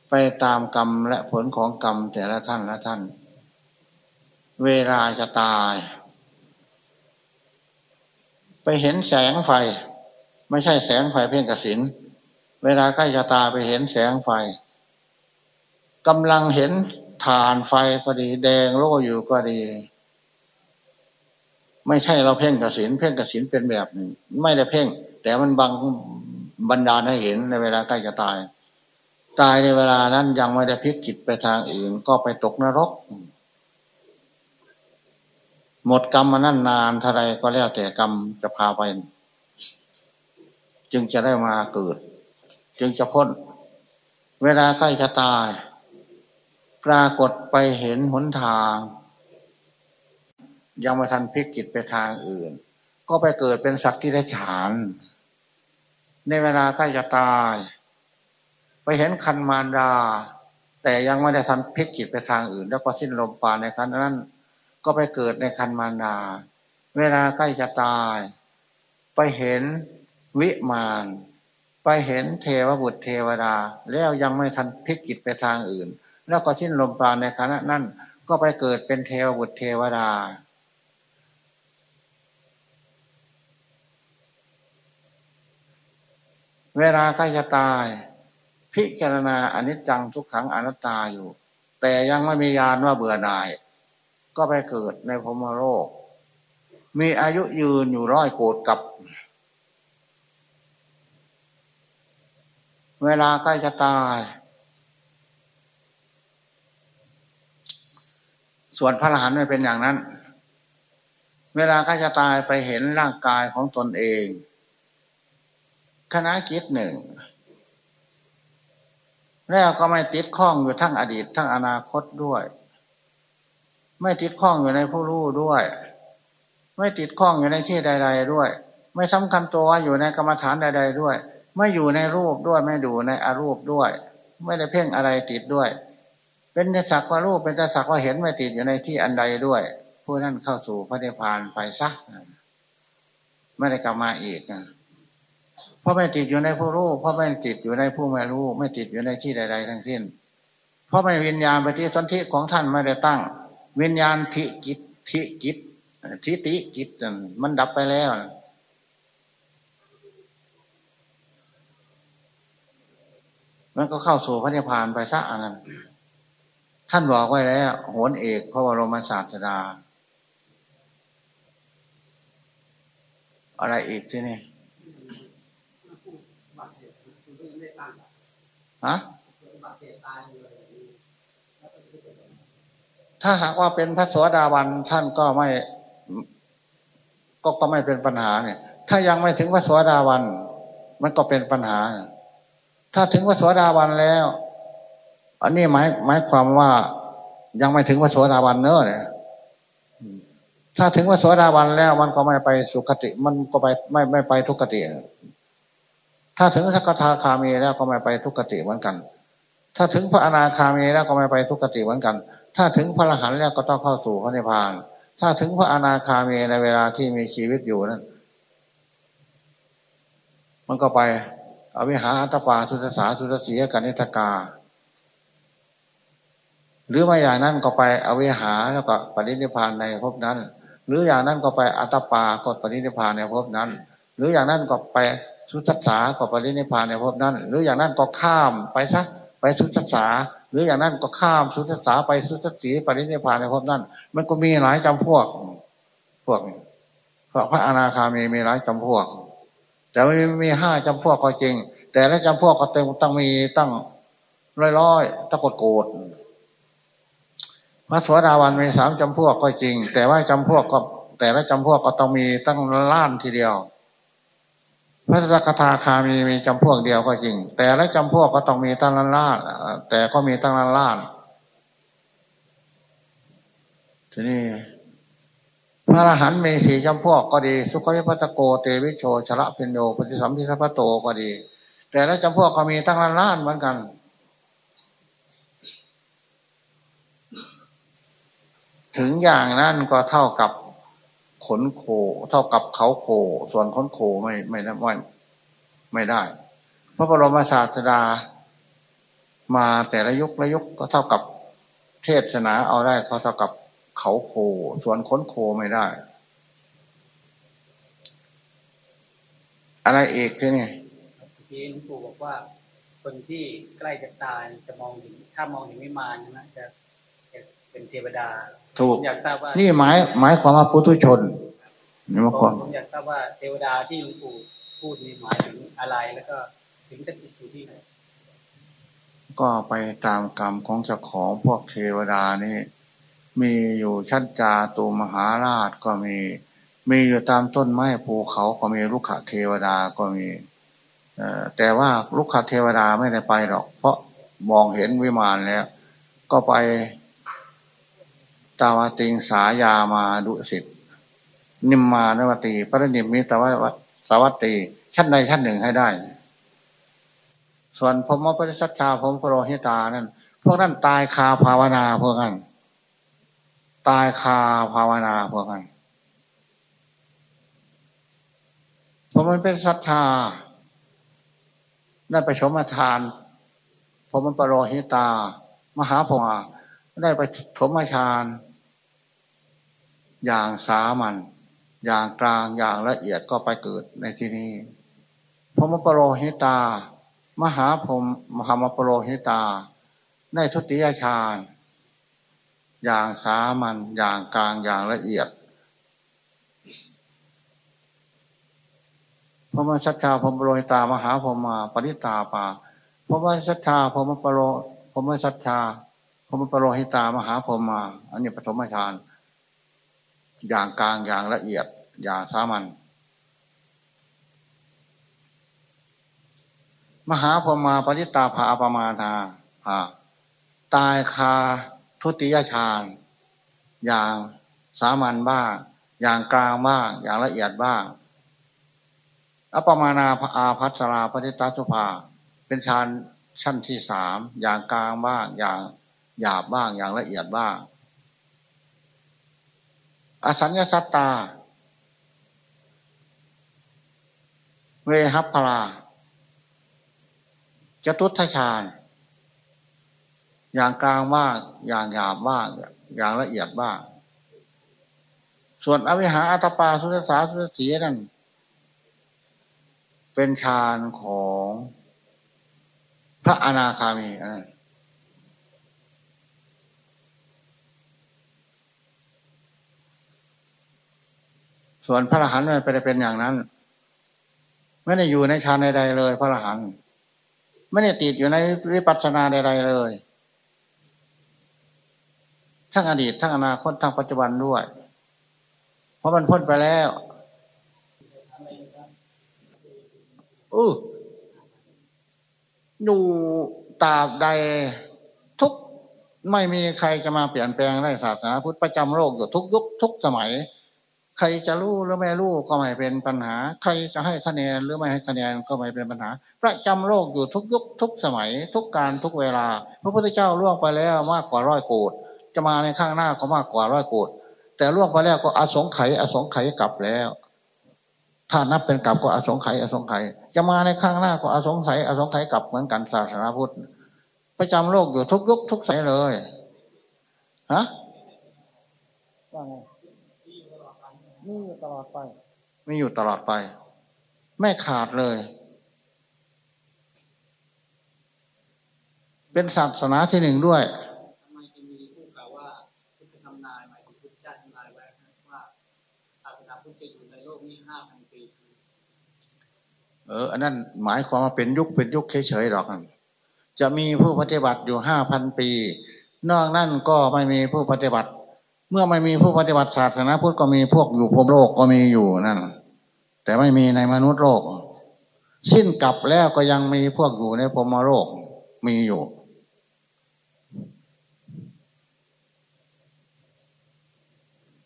ไปตามกรรมและผลของกรรมแต่ละท่านละท่าน เวลาจะตาย ไปเห็นแสงไฟ ไม่ใช่แสงไฟเพ่งกสินเวลาใกล้จะตายไปเห็นแสงไฟกำลังเห็นฐานไฟก็ดี แดงโล่อยู่ก็ดี ไม่ใช่เราเพ่งกสินเพ่งกสินเป็นแบบหนึ่งไม่ได้เพ่ง แต่มันบัง บรรดาให้เห็นในเวลาใกล้จะตาย ตายในเวลานั้นยังไม่ได้พลิกจิตไปทางอื่น ก็ไปตกนรก หมดกรรมมานั่นนานเท่าไรก็แล้วแต่กรรมจะพาไป จึงจะได้มาเกิด จึงจะพ้น เวลาใกล้จะตาย ปรากฏไปเห็นหนทาง ยังไม่ทันพลิกจิตไปทางอื่น ก็ไปเกิดเป็นสัตว์ที่ได้ฉาน ในเวลาใกล้จะตาย ไปเห็นคันมารดา แต่ยังไม่ได้ทันพลิกจิตไปทางอื่น แล้วก็สิ้นลมปราณในคันนั้น ก็ไปเกิดในคันมารดา เวลาใกล้จะตาย ไปเห็นวิมานไปเห็นเทวบุตรเทวดา แล้วยังไม่ทันพลิกจิตไปทางอื่น แล้วก็สิ้นลมปราณในขณะนั้นก็ไปเกิดเป็นเทวบุตรเทวดา เวลาใกล้จะตาย พิจารณาอนิจจังทุกขังอนัตตาอยู่ แต่ยังไม่มียานว่าเบื่อหน่าย ก็ไปเกิดในพมโลกมีอายุยืนอยู่ร้อยโกดกับ เวลาใกล้จะตาย ส่วนพระอรหันต์ไม่เป็นอย่างนั้น เวลาใกล้จะตายไปเห็นร่างกายของตนเอง คณะคิดหนึ่ง แล้วก็ไม่ติดข้องอยู่ทั้งอดีตทั้งอนาคตด้วย ไม่ติดข้องอยู่ในผู้รู้ด้วย ไม่ติดข้องอยู่ในที่ใด ๆ ด้วย ไม่สำคัญตัวอยู่ในกรรมฐานใด ๆ ด้วย ไม่อยู่ในรูปด้วย ไม่ดูในอารูปด้วย ไม่ได้เพ่งอะไรติดด้วย เป็นแต่สักว่ารูปเป็นแต่สักว่าเห็นไม่ติดอยู่ในที่อันใดด้วยผู้นั้นเข้าสู่พระนิพพานไปซักไม่ได้กลับมาอีกนะ เพราะไม่ติดอยู่ในผู้รู้เพราะไม่ติดอยู่ในผู้ไม่รู้ ไม่ติดอยู่ในที่ใด ๆ ทั้งสิ้น เพราะไม่วิญญาณปฏิสนธิของท่านไม่ได้ตั้ง วิญญาณทิกิจทิกิจทิติกิจมันดับไปแล้วมันก็เข้าสู่พระนิพพานไปซะอันนั้น ท่านบอกไว้แล้วโหนเอกพระบรมศาสดา อะไรอีกที่นี่ ฮะถ้าหากว่าเป็นพระสวสดาวันท่านก็ไม่ ก็ก็ไม่เป็นปัญหาเนี่ย ถ้ายังไม่ถึงพระสวสดาวันมันก็เป็นปัญหา ถ้าถึงพระสวสดาวันแล้ว อันนี้หมายหมายความว่ายังไม่ถึงพระสวสดาวันเนอะเนี่ยถ้าถึงพระสวสดาวันแล้ว มันก็ไม่ไปสุคติ มันก็ไปไม่ไม่ไปทุกขติ ถ้าถึงสักทาคามีแล้วก็ไม่ไปทุกขติเหมือนกัน ถ้าถึงพระอนาคามีแล้วก็ไม่ไปทุกขติเหมือนกัน ถ้าถึงพระอรหันต์แล้วก็ต้องเข้าสู่พระนิพพาน ถ้าถึงพระอนาคามีในเวลาที่มีชีวิตอยู่นั้น มันก็ไปอวิหาอัตปาสุตสาสุตสียกันิทกา หรือไม่อย่างนั้นก็ไปอวิหาแล้วก็ปรินิพานในภพนั้น หรืออย่างนั้นก็ไปอัตปาก็ปรินิพานในภพนั้น หรืออย่างนั้นก็ไป สุทัศสาก็ปรินิพานในภพนั้น หรืออย่างนั้นก็ข้ามไปซะไปสุทัศสาหรืออย่างนั้นก็ข้ามสุทัศสาไปสุทัศสีปรินิพานในภพนั้น มันก็มีหลายจำพวก พวกพระพระอนาคามีมีหลายจำพวก แต่ไม่มีห้าจำพวกก็จริง แต่ละจำพวกก็เต็มต้องมีตั้งร้อยๆตะกดโกดพระสวสดาวันมีสามจำพวกก็จริง แต่ว่าจำพวกก็แต่ละจำพวกก็ต้องมีตั้งล้านทีเดียว พระสกทาคามีมีจำพวกเดียวก็จริง แต่ละจำพวกก็ต้องมีตั้งล้านล้านแต่ก็มีตั้งล้านล้านทีนี้พระอรหันต์มีสี่จำพวกก็ดี สุขวิปัสโกเตวิโชชละพินโยปฏิสัมพิทัพโตก็ดี แต่ละจำพวกก็มีตั้งล้านล้านเหมือนกันถึงอย่างนั้นก็เท่ากับ ขนโค เท่ากับเขาโค ส่วนขนโคไม่ไม่ไม่ไม่ได้ พระบรมศาสดา มาแต่ละยุคละยุคก็เท่ากับเทศนาเอาได้เขาเท่ากับเขาโค ส่วนค้นโคไม่ได้ อะไรเอกที่นี่ที่หลวงปู่บอกว่าคนที่ใกล้จะตายจะมองเห็นถ้ามองเห็นไม่มานะจะเป็นเทวดา ถูกอยากทราบว่านี่หมายหมายความว่าปุถุชนนี่มาก่อนผมอยากทราบว่าเทวดาที่หลวงปู่พูดนี่หมายถึงอะไรแล้วก็ถึงจะติดอยู่ที่ไหนก็ไปตามกรรมของเจ้าของพวกเทวดานี่ มีอยู่ชั้นจาตูมหาราชก็มี มีอยู่ตามต้นไม้ภูเขาก็มีลูกขเทวดาก็มีแต่ว่าลูกขเทวดาไม่ได้ไปหรอก เพราะมองเห็นวิมานแล้ว ก็ไป ตาวติงสายามาดุสิตนิมมานวตีพระนิมมิตวสวัตตีชั้นใดชั้นหนึ่งให้ได้ ส่วนผมว่าปริสัทธาผมโรหิตานั่นพวกนั้นตายคาภาวนาพวกนั้นตายคาภาวนาพวกนั้นเพราะมันเป็นศรัทธาได้ไปชมทานผมมันปรโรหิตา มหาพงาได้ไปชมฌาน อย่างสามัญอย่างกลางอย่างละเอียดก็ไปเกิดในที่นี้พมปรโรหิตา มหาพรมมหามปรโรหิตาได้ทุติยฌานอย่างสามัญอย่างกลางอย่างละเอียดพระมสัจชาพรมโรยตามหาพรมาปริตาปาพระมสัจชาพรมปรโรพรมสัจชาพรมปรโรหิตามหาพรมา อันนี้ปฐมฌาน อย่างกลางอย่างละเอียด อย่างสามัญมหาพรมาปริตาภาปมาธาภาตายคาทุติยฌานอย่างสามัญบ้าง อย่างกลางบ้าง อย่างละเอียดบ้างอัปมานาอาพัสราปฏิตาสุภา เป็นฌานชั้นที่สามอย่างกลางบ้าง อย่างหยาบบ้างอย่างละเอียดบ้าง อสัญญาสัตตา เวหัพพลาจตุทชานอย่างกลางบ้างอย่างหยาบบ้างอย่างละเอียดบ้างส่วนอวิหาอัตปาสุตสาสุตสีนั่นเป็นฌานของพระอนาคามี ส่วนพระอรหันต์ไม่ได้เป็นอย่างนั้น ไม่ได้อยู่ในฌานใดๆเลย พระอรหันต์ไม่ได้ติดอยู่ในวิปัสสนาใดๆเลย ทั้งอดีตทั้งอนาคตทั้งปัจจุบันด้วย เพราะมันพ้นไปแล้วอืออยู่ตาบใดทุกไม่มีใครจะมาเปลี่ยนแปลงได้ศาสนาพุทธประจำโลกอยู่ทุกยุคทุกสมัย รจะรู้หรือไม่รู้ก็ไม่เป็นปัญหา ใครจะให้คะแนนหรือไม่ให้คะแนนก็ไม่เป็นปัญหา ประจำโลกอยู่ทุกยุคทุกสมัย ทุกการทุกเวลา พระพุทธเจ้าล่วงไปแล้วมากกว่าร้อยโกดจะมาในข้างหน้าก็มากกว่าร้อยโกดแต่ล่วงไปแล้วก็อสงไขยอสงไขยกลับแล้ว ถ้านับเป็นกลับก็อสงไขยอสงไขยจะมาในข้างหน้าก็อสงไขยอสงไขยกลับเหมือนกันศาสนาพุทธประจำโลกอยู่ทุกยุคทุกสายเลยฮะว่าไง มีอยู่ตลอดไปมีอยู่ตลอดไป ไม่ขาดเลย เป็นศาสนาที่หนึ่งด้วยเออ อันนั้นหมายความว่าเป็นยุคเป็นยุคเฉยๆหรอกจะมีผู้ปฏิบัติอยู่ห้าพันปี นอกนั้นก็ไม่มีผู้ปฏิบัติ เมื่อไม่มีผู้ปฏิบัติศาสนาพุทธก็มีพวกอยู่พรมโลกก็มีอยู่นั่น แต่ไม่มีในมนุษย์โลก สิ้นกลับแล้วก็ยังมีพวกอยู่ในพรมโลกมีอยู่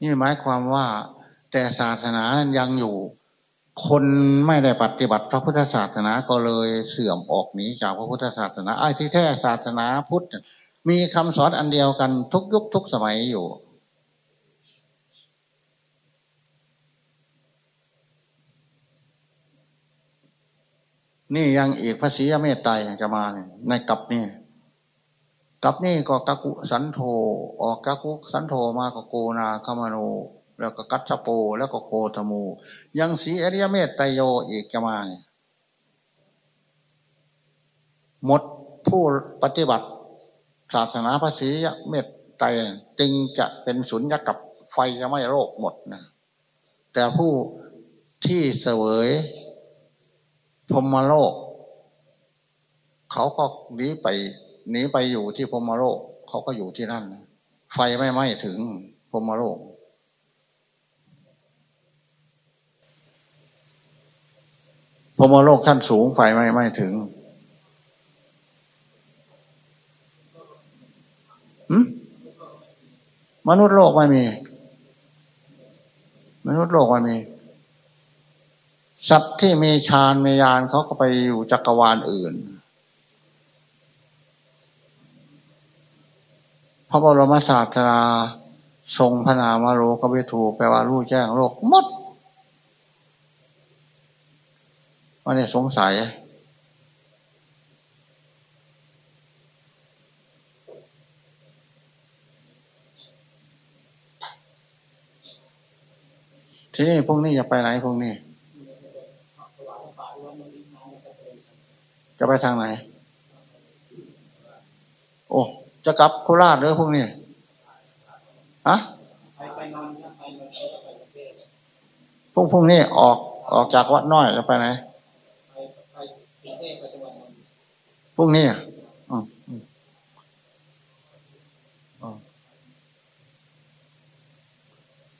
นี่หมายความว่า แต่ศาสนานั้นยังอยู่ คนไม่ได้ปฏิบัติพระพุทธศาสนาก็เลยเสื่อมออกหนีจากพระพุทธศาสนาไอ้ที่แท้ศาสนาพุทธมีคำสอนอันเดียวกันทุกยุคทุกสมัยอยู่ นี่ยังอีกพระศรีเมตไตรจะมาเนี่ยในกลับนี่กลับนี่ก็กักุสันโธออกกักุสันโธมาก็โกนาคามโน แล้วก็กัจจโปแล้วก็โคตมู ยังสีอริยเมตไตโยอีกจะมาเนี่ยหมดผู้ปฏิบัติศาสนาพระศรีเมตไตรจึงจะเป็นสุญญกับไฟจะไม่โรคหมดนะแต่ผู้ที่เสวย พรมโลก เขาก็หนีไปหนีไปอยู่ที่พรมโลก เขาก็อยู่ที่นั่น ไฟไม่ไหม้ถึงพรมโลก พรมโลกขั้นสูงไฟไม่ไหม้ถึงมนุษย์โลกไม่มี มนุษย์โลกไม่มี สัตว์ที่มีฌานมียานเขาก็ไปอยู่จักรวาลอื่น พระบรมศาสดาทรงพระนามโลกเวทูแปลว่ารู้แจ้งโลกมดว่าเนี่ยสงสัย ทีนี้พวกนี้จะไปไหนพวกนี้ จะไปทางไหน โอ้จะกลับโคราชหรือพวกนี้ฮะพวกพวกนี้ออกออกจากวัดน้อยจะไปไหนพวกนี้อะ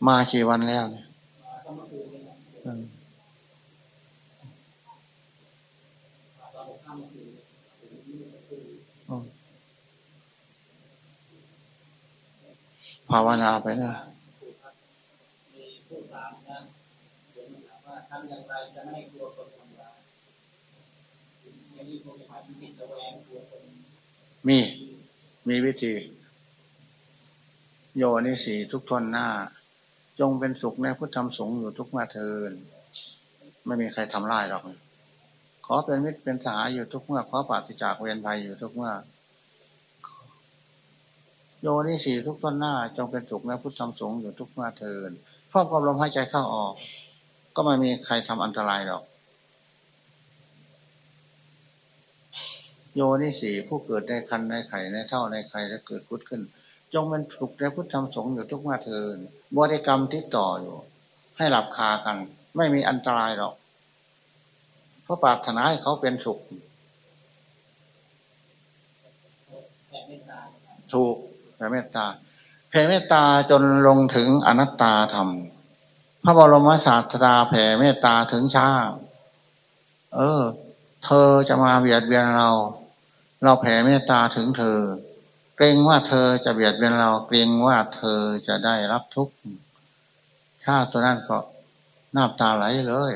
มากี่วันแล้วเนี่ย ภาวนาไปนะมี มีวิธี โยนิสีทุกทนหน้า จงเป็นสุขในพุทธธรรมสงฆ์อยู่ทุกมาเทิน ไม่มีใครทำร้ายหรอก ขอเป็นมิตรเป็นสหายอยู่ทุกเมื่อ ขอปราศจากเวรภัยอยู่ทุกเมื่อโยนิสีทุกต้นหน้า จงเป็นสุขในพุทธธรรมสงฆ์อยู่ทุกเมื่อเทินครอบความลมหายใจเข้าออก ก็ไม่มีใครทำอันตรายหรอก โยนิสีผู้เกิดในคันในไข่ในเท่าในไข่และเกิดพุทธขึ้น จงเป็นสุขในพุทธธรรมสงฆ์อยู่ทุกเมื่อเทินบริกรรมที่ต่ออยู่ ให้หลับคากัน ไม่มีอันตรายหรอกเพราะปรารถนาให้เขาเป็นสุขถูก แผ่เมตตาแผ่เมตตาจนลงถึงอนัตตาธรรม พระบรมศาสดาแผ่เมตตาถึงช้างเออ เธอจะมาเบียดเบียนเรา เราแผ่เมตตาถึงเธอ เกรงว่าเธอจะเบียดเบียนเรา เกรงว่าเธอจะได้รับทุกข์ชาตัวนั้นก็น้ำตาไหลเลย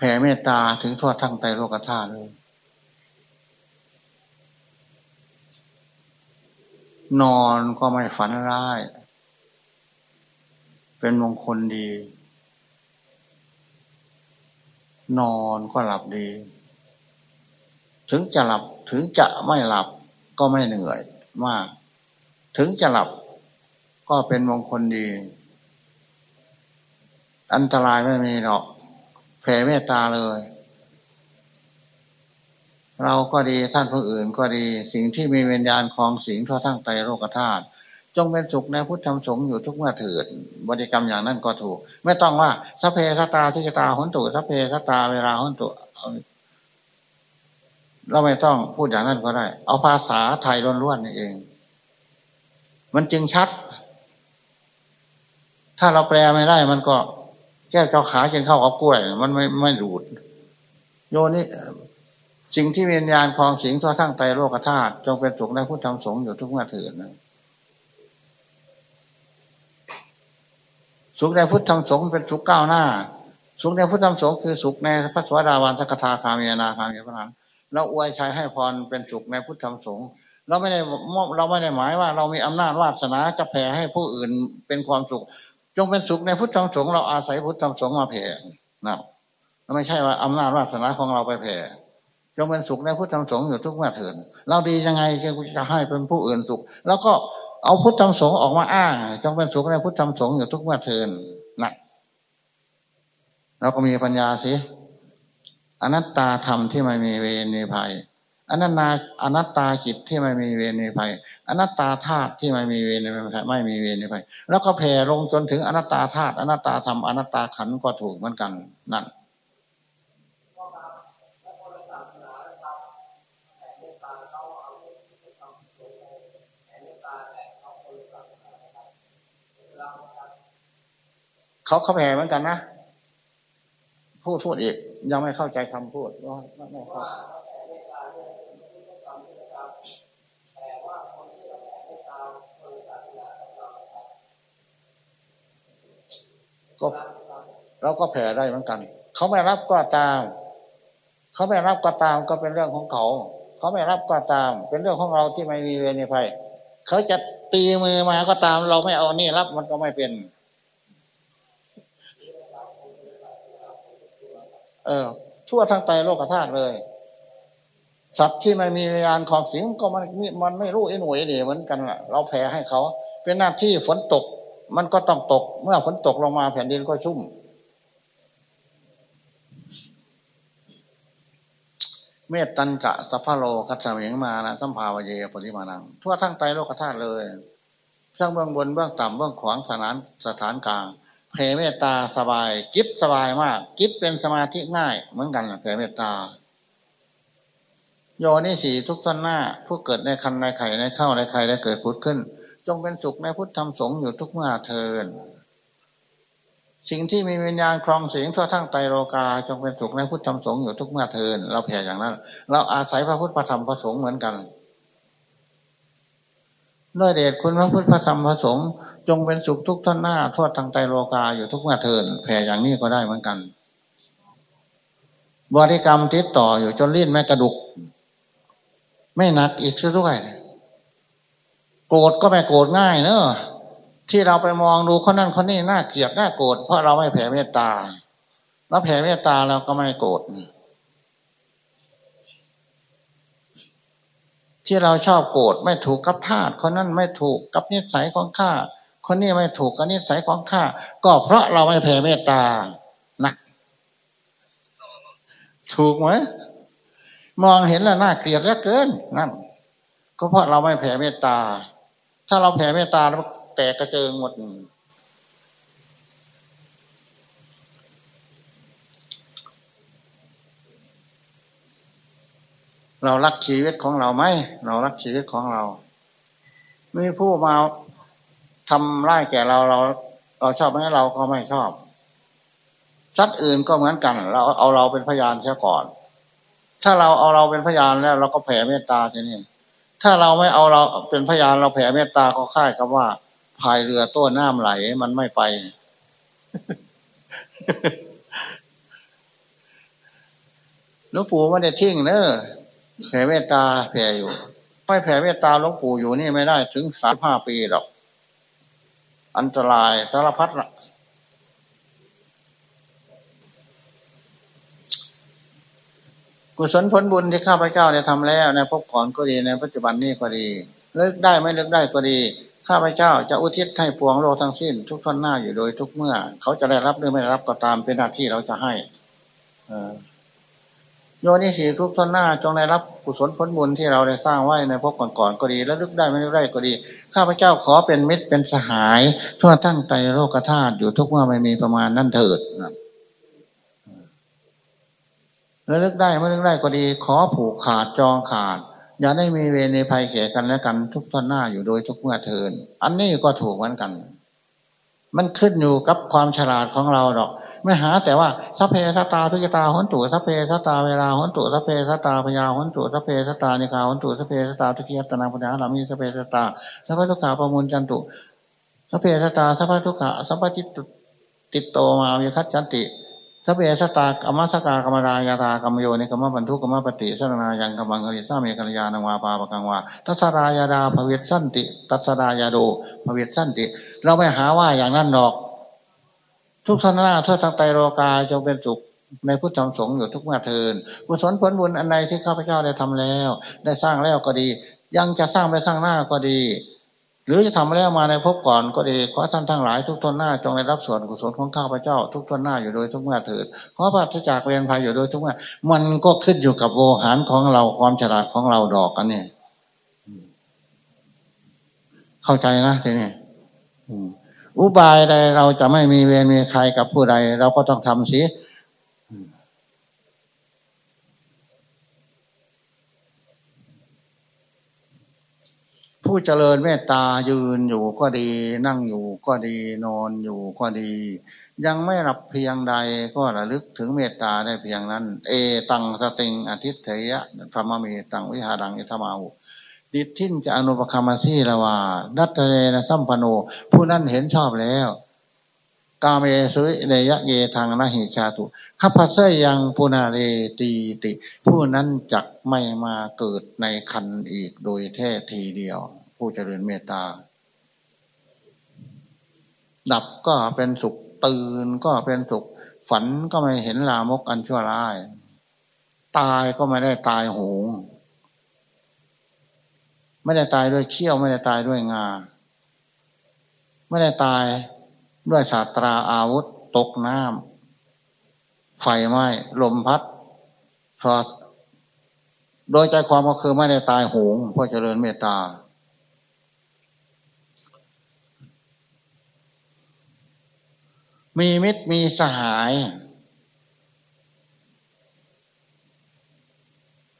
แผ่เมตตาถึงทั่วทั้งไตโลกธาตุเลย นอนก็ไม่ฝันร้าย เป็นมงคลดี นอนก็หลับดี ถึงจะหลับถึงจะไม่หลับก็ไม่เหนื่อยมาก ถึงจะหลับก็เป็นมงคลดี อันตรายไม่มีหรอก ผ่เมตตาเลย เราก็ดีท่านผู้อื่นก็ดี สิ่งที่มีวิญญาณของสิ่งทั่วทั้งไตโลกธาตุจงเป็นสุขในพุทธธรรมสงฆ์อยู่ทุกเมื่อเถิดบริกรรมอย่างนั้นก็ถูก ไม่ต้องว่าสัพเพสตาทิจตาหุนตุสัพเพสตตาเวลาหุนตุเราไม่ต้องพูดอย่างนั้นก็ได้ เอาภาษาไทยล้วนๆนี่เอง มันจึงชัด ถ้าเราแปลไม่ได้มันก็ แก้วเจ้าขากินข้าวกับกล้วย มันไม่ไม่ดูด โยนี่สิ่งที่วิญญาณคลองสิงทั่วทั้งไตโลกธาตุจงเป็นสุขในพุทธธรรมสงฆ์อยู่ทุกเมื่อเถิดนะสุขในพุทธธรรมสงฆ์เป็นสุขก้าวหน้า สุขในพุทธธรรมสงฆ์คือสุขในพระสวัสดาวันสักทาคามีนาคามีพระนันเราอวยชัยให้พรเป็นสุขในพุทธธรรมสงฆ์เราไม่ได้เราไม่ได้หมายว่า เรามีอำนาจวาสนาจะแผ่ให้ผู้อื่นเป็นความสุข จงเป็นสุขในพุทธธรรมสงฆ์เราอาศัยพุทธธรรมสงฆ์มาแผ่นะไม่ใช่ว่าอำนาจวาสนาของเราไปแผ่จงเป็นสุขในพุทธธรรมสงฆ์อยู่ทุกเมื่อเถิดเราดียังไงจะให้เป็นผู้อื่นสุข แล้วก็เอาพุทธธรรมสงฆ์ออกมาอ้าง จงเป็นสุขในพุทธธรรมสงฆ์อยู่ทุกเมื่อเถิดนะเราก็มีปัญญาสิอนัตตาธรรมที่ไม่มีเวรในภัย อนัตนาอนัตตาจิตที่ไม่มีเวรในภัยอนัตตาธาตุที่ไม่มีเวรในภัยไม่มีเวรในภัยแล้วก็แผ่ลงจนถึงอนัตตาธาตุอนัตตาธรรมอนัตตาขันก็ถูกเหมือนกันนั่นเขาเขาแผ่เหมือนกันนะพูดพูดอีก ยังไม่เข้าใจคำพูดว่าไม่เข้า ก็ เราก็แผ่ได้เหมือนกันเขาไม่รับก็ตามเขาไม่รับก็ตามก็เป็นเรื่องของเขาเขาไม่รับก็ตาม เป็นเรื่องของเราที่ไม่มีเวรในภัยเขาจะตีมือมาก็ตาม เราไม่เอานี่รับมันก็ไม่เป็น เออ ทั่วทั้งไตโลกธาตุเลย สัตว์ที่ไม่มีวิญญาณความสิงก็มันมันไม่รู้ไอ้หน่วยนี่เหมือนกันแหละเราแผ่ให้เขา เป็นหน้าที่ฝนตก มันก็ต้องตก เมื่อฝนตกลงมาแผ่นดินก็ชุ่ม เมตตันจะสัพพโลคัตสมิงมานะสัมภาวเยปริมาณัง ทั่วทั้งไตโลกธาตุเลยทั้งเบื้องบนเบื้องต่ำเบื้องขวางสถานสถานกลางแผ่เมตตาสบายจิตสบายมากจิตเป็นสมาธิง่าย เหมือนกันแผ่เมตตาโยนิสีทุกท่านหน้า ผู้เกิดในคันในไข่ในเข้าในไข่ได้เกิดพุทธขึ้น จงเป็นสุขในพุทธธรรมสงฆ์อยู่ทุกเมื่อเทินสิ่งที่มีวิญญาณครองเสียงทั่วทั้งไตโลกาจงเป็นสุขในพุทธธรรมสงฆ์อยู่ทุกเมื่อเทินเราแผ่อย่างนั้น เราอาศัยพระพุทธพระธรรมพระสงฆ์เหมือนกันด้วยเดชคุณพระพุทธพระธรรมพระสงฆ์จงเป็นสุขทุกท่านหน้าทั่วทางไตโลกาอยู่ทุกเมื่อเทินแผ่อย่างนี้ก็ได้เหมือนกัน บริกรรมติดต่ออยู่จนลิ้นแม่กระดุก ไม่หนักอีกซะด้วย โกรธก็ไม่โกรธง่ายเนอะที่เราไปมองดูคนนั้นคนนี้น่าเกลียดน่าโกรธเพราะเราไม่แผ่เมตตาแล้วแผ่เมตตาเราก็ไม่โกรธที่เราชอบโกรธไม่ถูกกับธาตุคนนั้นไม่ถูกกับนิสัยของข้าคนนี้ไม่ถูกกับนิสัยของข้าก็เพราะเราไม่แผ่เมตตานะถูกไหมมองเห็นแล้วน่าเกลียดเหลือเกินนั่นก็เพราะเราไม่แผ่เมตตา ถ้าเราแผ่เมตตาแล้วแตกกระเจิงหมด เรารักชีวิตของเราไหม เรารักชีวิตของเรามีผู้มาทำร้ายแก่เราเรา เราชอบไหมเราก็ไม่ชอบสัตว์อื่นก็เหมือนกัน เราเอาเราเป็นพยานเสียก่อน ถ้าเราเอาเราเป็นพยานแล้ว เราก็แผ่เมตตาทีนี้ ถ้าเราไม่เอาเราเป็นพยานเราแผ่เมตตาก็ค่ายกับว่าพายเรือตัวน้ำไหลมันไม่ไป หลวงปู่ไม่ได้ทิ้งเนอะแผ่เมตตาแผ่อยู่ ไม่แผ่เมตตาหลวงปู่อยู่นี่ไม่ได้ถึงสามห้าปีหรอก อันตรายสารพัดละ กุศลผลบุญที่ข้าพเจ้าได้ทำแล้วในพบก่อนก็ดีในปัจจุบันนี้ก็ดีเลิกได้ไม่เลิกได้ก็ดี ข้าพเจ้าจะอุทิศให้ปวงโลกทั้งสิ้น ทุกท่านหน้าอยู่โดยทุกเมื่อ เขาจะได้รับหรือไม่รับก็ตามเป็นหน้าที่เราจะให้โยนิสีทุกท่านหน้าจงได้รับกุศลผลบุญที่เราได้สร้างไว้ในพบก่อนๆก็ดี แล้วลึกได้ไม่ได้ก็ดี ข้าพเจ้าขอเป็นมิตรเป็นสหายทั่วทั้งใจโลกธาตุอยู่ทุกเมื่อไม่มีประมาณนั่นเถิดแล้วลึกได้ไม่ลึกได้ก็ดี ขอผูกขาดจองขาด อย่าได้มีเวรในภัยแก่กันและกัน ทุกท่านหน้าอยู่โดยทุกเมื่อเทิน อันนี้ก็ถูกเหมือนกัน มันขึ้นอยู่กับความฉลาดของเราหรอก ไม่หาแต่ว่าสัพเพสัตตาทุกตาหนตุสัพเพสัตตาเวลาหนตุสัพเพสัตตาพยาหนตุสัพเพสัตตานิคาหนตุสัพเพสัตตาทุกิยตนาปัญญาลามีสัพเพสัตตาสัพพทุกขาประมุลจันตุสัพเพสัตตาสัพพทุกขาสัพพจิตติดโตมาวิคัตจันติ สัพเพสตากรรมสกากรรมรายาตากรรมโยนิกรรมบรรทุกรรมปฏิสนายังกรรมังคริสามีกัญญาณวาปาปกังวาตัสรายาดาภเวทสันติตัสรายาโดภเวทสันติ เราไม่หาว่าอย่างนั้นหรอก ทุกสนาทั่วทางไตโลกาจงเป็นสุขในพุทธธรรมสงฆ์อยู่ทุกเมื่อเทินกุศลผลบุญอันใดที่ข้าพเจ้าได้ทำแล้ว ได้สร้างแล้วก็ดี ยังจะสร้างไปข้างหน้าก็ดี หรือจะทำแล้วมาในภพก่อนก็ดี ขอท่านทั้งหลายทุกทนหน้าจงได้รับส่วนกุศลของข้าพเจ้า ทุกทนหน้าอยู่โดยทุกเมื่อเถิดขอพระทจากเรียนภัยอยู่โดยทุกเมื่อมันก็ขึ้นอยู่กับโวหารของเราความฉลาดของเราดอกกันเนี่ยเข้าใจนะทีนี้อุบายใดเราจะไม่มีเวรมีใครกับผู้ใด เราก็ต้องทำสิ ผู้เจริญเมตตายืนอยู่ก็ดีนั่งอยู่ก็ดีนอนอยู่ก็ดี ยังไม่หลับเพียงใดก็ระลึกถึงเมตตาได้เพียงนั้น เอตังสติงอทิเทยะธรรมเมตังวิหารังอิธมาวุดิทินจะอนุปคามาสีละวาดัตเตนะสัมปโน ผู้นั้นเห็นชอบแล้ว กาเมสุริเนยะเยทางนาหิชาตุขัพเสยังปุนาเรตีติ ผู้นั้นจักไม่มาเกิดในคันอีกโดยแท้ทีเดียว ผู้เจริญเมตตา ดับก็เป็นสุขตื่นก็เป็นสุข ฝันก็ไม่เห็นลามกอันชั่วร้าย ตายก็ไม่ได้ตายหงไม่ได้ตายด้วยเขี้ยวไม่ได้ตายด้วยงา ไม่ได้ตาย ด้วยศาสตราอาวุธตกน้ำไฟไหม้ลมพัดพอโดยใจความก็คือไม่ได้ตายหงเพราะเจริญเมตตา มีมิตรมีสหาย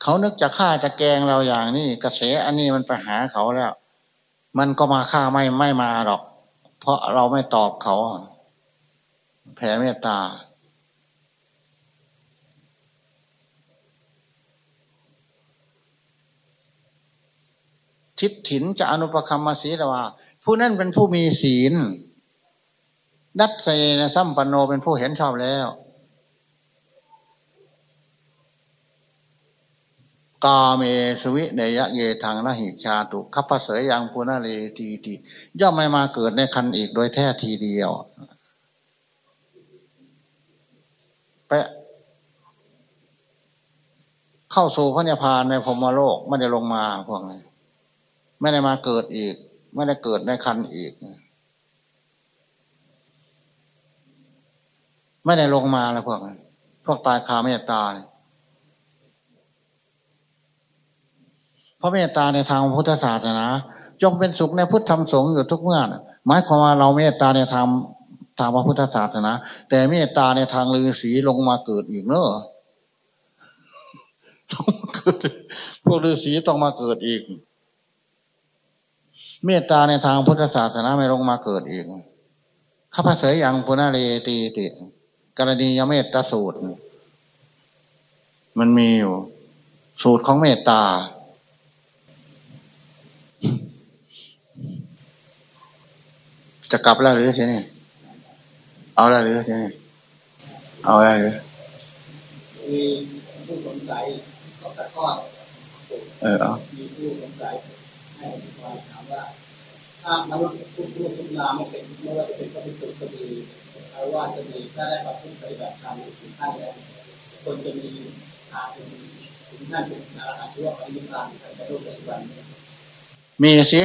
เขานึกจะฆ่าจะแกงเราอย่างนี้กระแสอันนี้มันไปหาเขาแล้ว มันก็มาฆ่าไม่ไม่มาหรอก ราะเราไม่ตอบเขา แผ่เมตตา ทิฏฐินจะอนุปคัมมาสีละว่า ผู้นั้นเป็นผู้มีศีลนัตเซนะสัมปันโนเป็นผู้เห็นชอบแล้ว กาเมสวิเนยะเยทางนหิชาตุคัพเสยยังปุนาเรทีทีย่อมไม่มาเกิดในคันอีกโดยแท้ทีเดียวไปะเข้าสู่พระนิพพานในพรมโลกไม่ได้ลงมาพวกนี้ไม่ได้มาเกิดอีก ไม่ได้เกิดในคันอีก ไม่ได้ลงมาแล้วพวกนี้พวกตายคาเมตตาเพราะเมตตาในทางพุทธศาสนาจงเป็นสุขในพุทธธรรมสงฆ์อยู่ทุกเมื่อหมายความว่าเราเมตตาในทางทางพระพุทธศาสนาแต่เมตตาในทางลือศีลงมาเกิดอีกเนอะพวกฤาษีต้องมาเกิดอีก เมตตาในทางพุทธศาสนาไม่ลงมาเกิดอีกข้าพเจ้ายังปุณณเรตีติกรณียเมตตาสูตร มันมีอยู่ สูตรของเมตตา จะกลับแล้วหรือใช่ไหมเอาแล้วหรือใช่ไหมเอาแล้วหรือมีผู้สงสัยก็ตะก้อนเออเอามีผู้สงสัยให้ถามว่าถ้ามนุษย์ผู้ผู้ทุกนามไม่เป็นไม่ว่าจะเป็นพระพุทธก็ดีว่าจะมีถ้าได้ปรับปรุงปฏิบัติธรรมถึงขั้นแล้วคนจะมีอาถึงถึงขั้นเป็นอรหันต์ที่ว่าปฏิบัติธรรมในโลกปัจจุบันมีสิ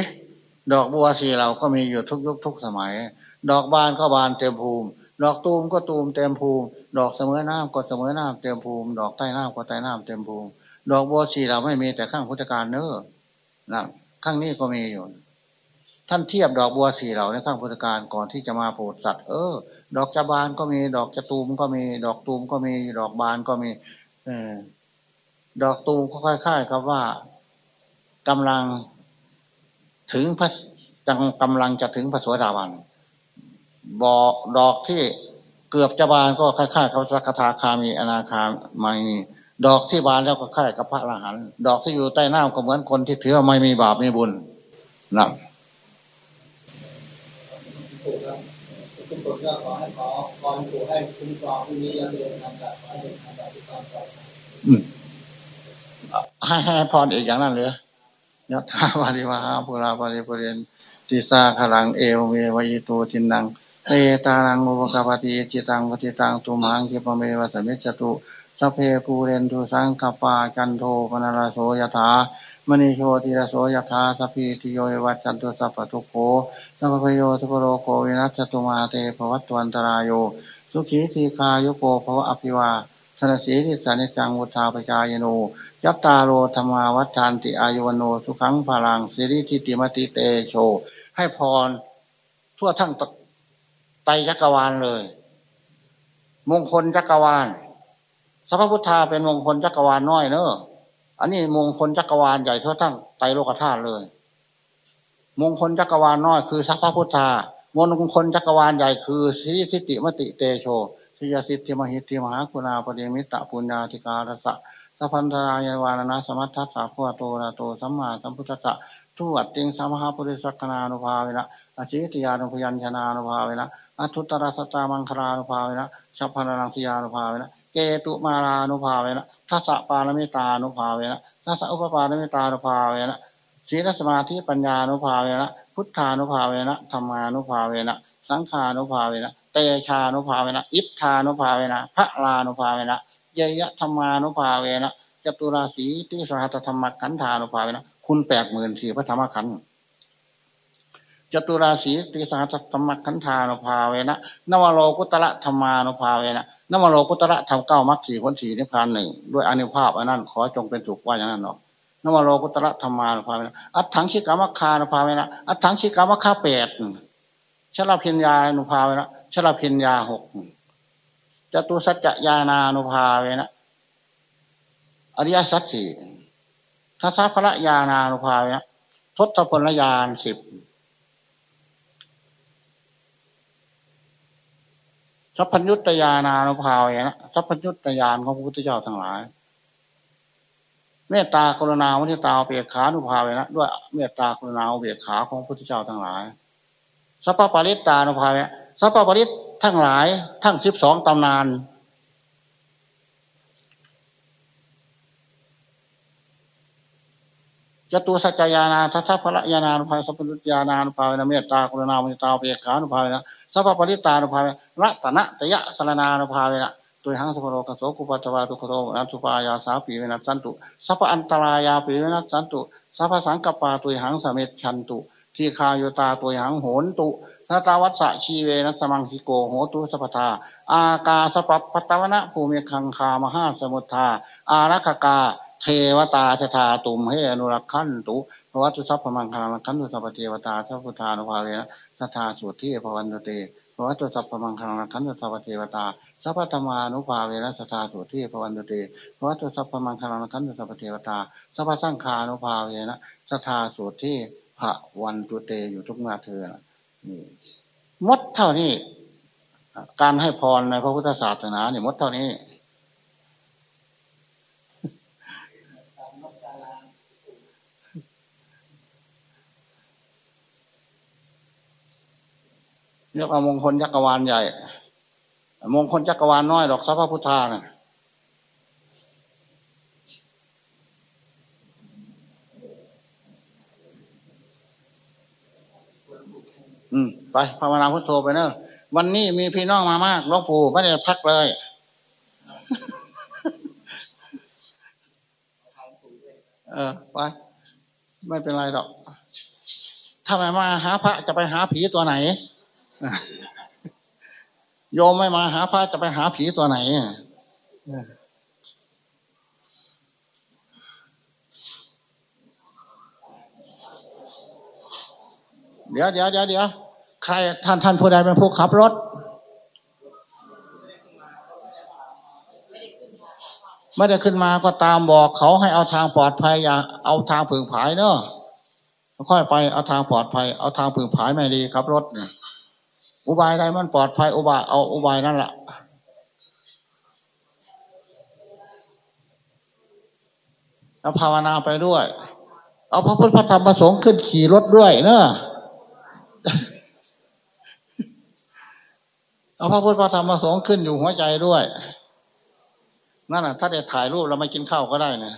ดอกบัวสีเราก็มีอยู่ทุกยุคทุกสมัย ดอกบานก็บานเต็มภูมิ ดอกตูมก็ตูมเต็มภูมิ ดอกเสมอน้ำก็เสมอน้ำเต็มภูมิ ดอกใต้น้ำก็ใต้น้ำเต็มภูมิ ดอกบัวสีเราไม่มีแต่ข้างพุทธการเนอนะข้างนี้ก็มีอยู่ ท่านเทียบดอกบัวสีเหล่าในข้างพุทธการก่อนที่จะมาโปรดสัตว์ เออ ดอกจะบานก็มี ดอกจะตูมก็มี ดอกตูมก็มี ดอกบานก็มี เออดอกตูมก็ค่ายๆครับว่ากำลัง ถึงพระจังกำลังจะถึงพระสวสดาวันบอกดอกที่เกือบจะบานก็ค่ายๆเขาสักทาคามีอนาคาไม่มีดอกที่บานแล้วก็ค่ายกับพระอรหันต์ดอกที่อยู่ใต้น้ำก็เหมือนคนที่ถือไม่มีบาปไมีบุญนะทุกคนก็ขอให้ขอพรผูให้คุ้มครองที่นี้แล้วเดินทางกับขอให้เดินทางกับที่ความปลอดภัยให้ให้พรอีกอย่างนั้นเลย ยะถาวาริวาหาปุราปริปุเรนติสาขลังเอวเมวายโตทินังเอตานังโมกปฏิจิตังปฏิตังตุมังคิปเมวะสมิจตุสัพเพปูเรนตุสังกปาจันโทปนารโสยถามณีโชติรโสยถาสัพพิติโยวัจันตุสัพพทุโกสัพพโยทุโรโควินัสตุมาเตภวัตวันตรายโยสุขีทีคายุโกภวะอภิวาสนสีทิสานิจังวุธาปจายโน ยัตตาโรธรรมาวัฏานติอายุวโนสุขังพลังสิริทิติมติเตโช ให้พรทั่วทั้งไตจักรวาลเลย มงคลจักรวาลสัพพุทธาเป็นมงคลจักรวาลน้อยเนอะอันนี้มงคลจักรวาลใหญ่ทั่วทั้งไตโลกธาตุเลย มงคลจักรวาลน้อยคือสัพพุทธามงคลจักรวาลใหญ่คือสิริสิติมติเตโชสิยสิทธิมหิทธิมหาคุณาปเดมิตะปุญญาธิการสะ สัพพันธรายาวานาสมัทธัสสะพุทโตระโตสัมมาสัมพุทธัสสะทุวัตติงสมมาปุริสักนานุภาเวนะอจิติยานุพยัญชนานุภาเวนะอัตุตระสตามังคลานุภาเวนะชัพพนานังสยานุภาเวนะเกตุมารานุภาเวนะทัสสะปานมิตานุภาเวนะทัสสะอุปปานมิตานุภาเวนะศีลสมาธิปัญญานุภาเวนะพุทธานุภาเวนะธรรมานุภาเวนะสังขานุภาเวนะเตชานุภาเวนะอิทธานุภาเวนะพระลานุภาเวนะ ยยะธรรมานุภาเวนะจตุราศีติสหัตธรรมขันธานุภาเวนะคุณแปดหมื่นสี่พระธรรมขันธ์จตุราศีติสหัตธรรมขันธานุภาเวนะนวโรกุตระธรรมานุภาเวนะนวโรกุตระธรรมเก้ามัคสี่คนสี่นิพพานหนึ่งด้วยอนุภาพอันนั้น ขอจงเป็นสุขว่าอย่างนั้นเนาะนวโรกุตระธรรมานุภาเวนะอัตถังชิกามัคคานุภาเวนะอัตถังชิกามัคคาแปดชลพิญญานุภาเวนะชลพิญญาหก จตุสัจจญาณานุภาเวนะอริยสัจสี่ทัศพระญาณานุภาเวนะทศพลญาณสิบสัพพัญญุตยานานุภาเวนะสัพพัญญุตยานของพระพุทธเจ้าทั้งหลายเมตตากรุณาวิทตาเปียขานุภาเวนะด้วยเมตตากรุณาเบียขาของพระพุทธเจ้าทั้งหลายสัพพปริตตานุภาเวนะ สัพพปริตทั้งหลายทั้งสิบสองตำนาน จตุสัจจยานาทัศพระยานานุภาสัพพุญานานุภาเนะเมตตากรุณาเมตตาเปียขานุภาเนะสัพพปริตานุภาเนรัตนะตยะสรนานุภาเนะตุยหังสุภโรกโสกุปัตวาตุโคโตนัสุปายาสาปีเวนัสสันตุสัพพอันตรายาปีเวนัสสันตุสัพพสังกปาตุยหังสเมชันตุทีคาโยตาตุยหังโหนตุ สัตาวัสสะชีเวนัสมังคิโกโหตุสัพทา อากาสปัปปตวนะภูมิคังคามหาสมุทธา อารักกา เทวตาชะทาตุมให้อนุรักขันตุพระวัตุสัพพมังคารัขันตุสัพเทวตาสัพพุทานุภาเวนะสัทธาสุทธิภวันตเตพระวัตุสัพพมังคารัขันตุสัพเทวตาสัพพธรรมานุภาเวนะสัทธาสุทธิภวันตเตพระวัตุสัพพมังคารัขันตุสัพเทวตาสัพพสังขานุภาเวนะสัทธาสุทธิภวันตุเตอยู่ทุกเมื่อเธอ มดเท่านี้ การให้พรในพระพุทธศาสนาเนี่ยมดเท่านี้เรียกว่ามงคลจักรวาลใหญ่ มงคลจักรวาลน้อยดอกสัพพพุทธานะ อืมไปภาวนาพุทโธไปเนอะวันนี้มีพี่น้องมามากหลวงปู่ไม่ได้พักเลย เออไปไม่เป็นไรหรอก ถ้าไม่มาหาพระจะไปหาผีตัวไหน โยมไม่มาหาพระจะไปหาผีตัวไหนเดี๋ยวเดี๋ยวเดี๋ยวเดี๋ยว ใครท่านท่านผู้ใดเป็นผู้ขับรถ ไม่ได้ขึ้นมาก็ตามบอกเขาให้เอาทางปลอดภัยอย่าเอาทางผึ่งผายเนอะค่อยไปเอาทางปลอดภัยเอาทางผึ่งผายไม่ดีครับรถอุบายใดมันปลอดภัยอุบายเอาอุบายนั่นแหละแล้วภาวนาไปด้วย เอาพระพุทธธรรมประสงค์ขึ้นขี่รถด้วยเนอะ เอาพระพุทธพระธรรมพระสงฆ์ขึ้นอยู่หัวใจด้วย นั่นน่ะถ้าได้ถ่ายรูปเราไม่กินข้าวก็ได้นะ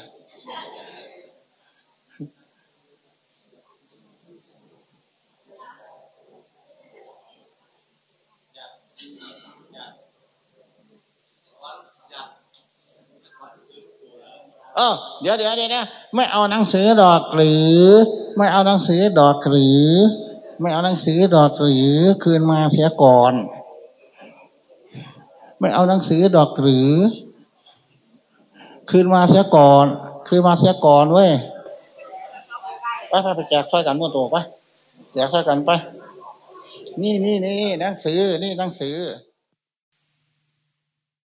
เออเดี๋ยวเดี๋ยวเดี๋ยวไม่เอาหนังสือดอกหรือ ไม่เอาหนังสือดอกหรือ ไม่เอาหนังสือดอกหรือ คืนมาเสียก่อน ไม่เอาหนังสือดอกหรือ คืนมาเสียก่อน คืนมาเสียก่อนเว้ยไปไปไปแจกช่วยกันมั่วตัวไปแจกช่วยกันไป นี่นี่นี่หนังสือ นี่หนังสือ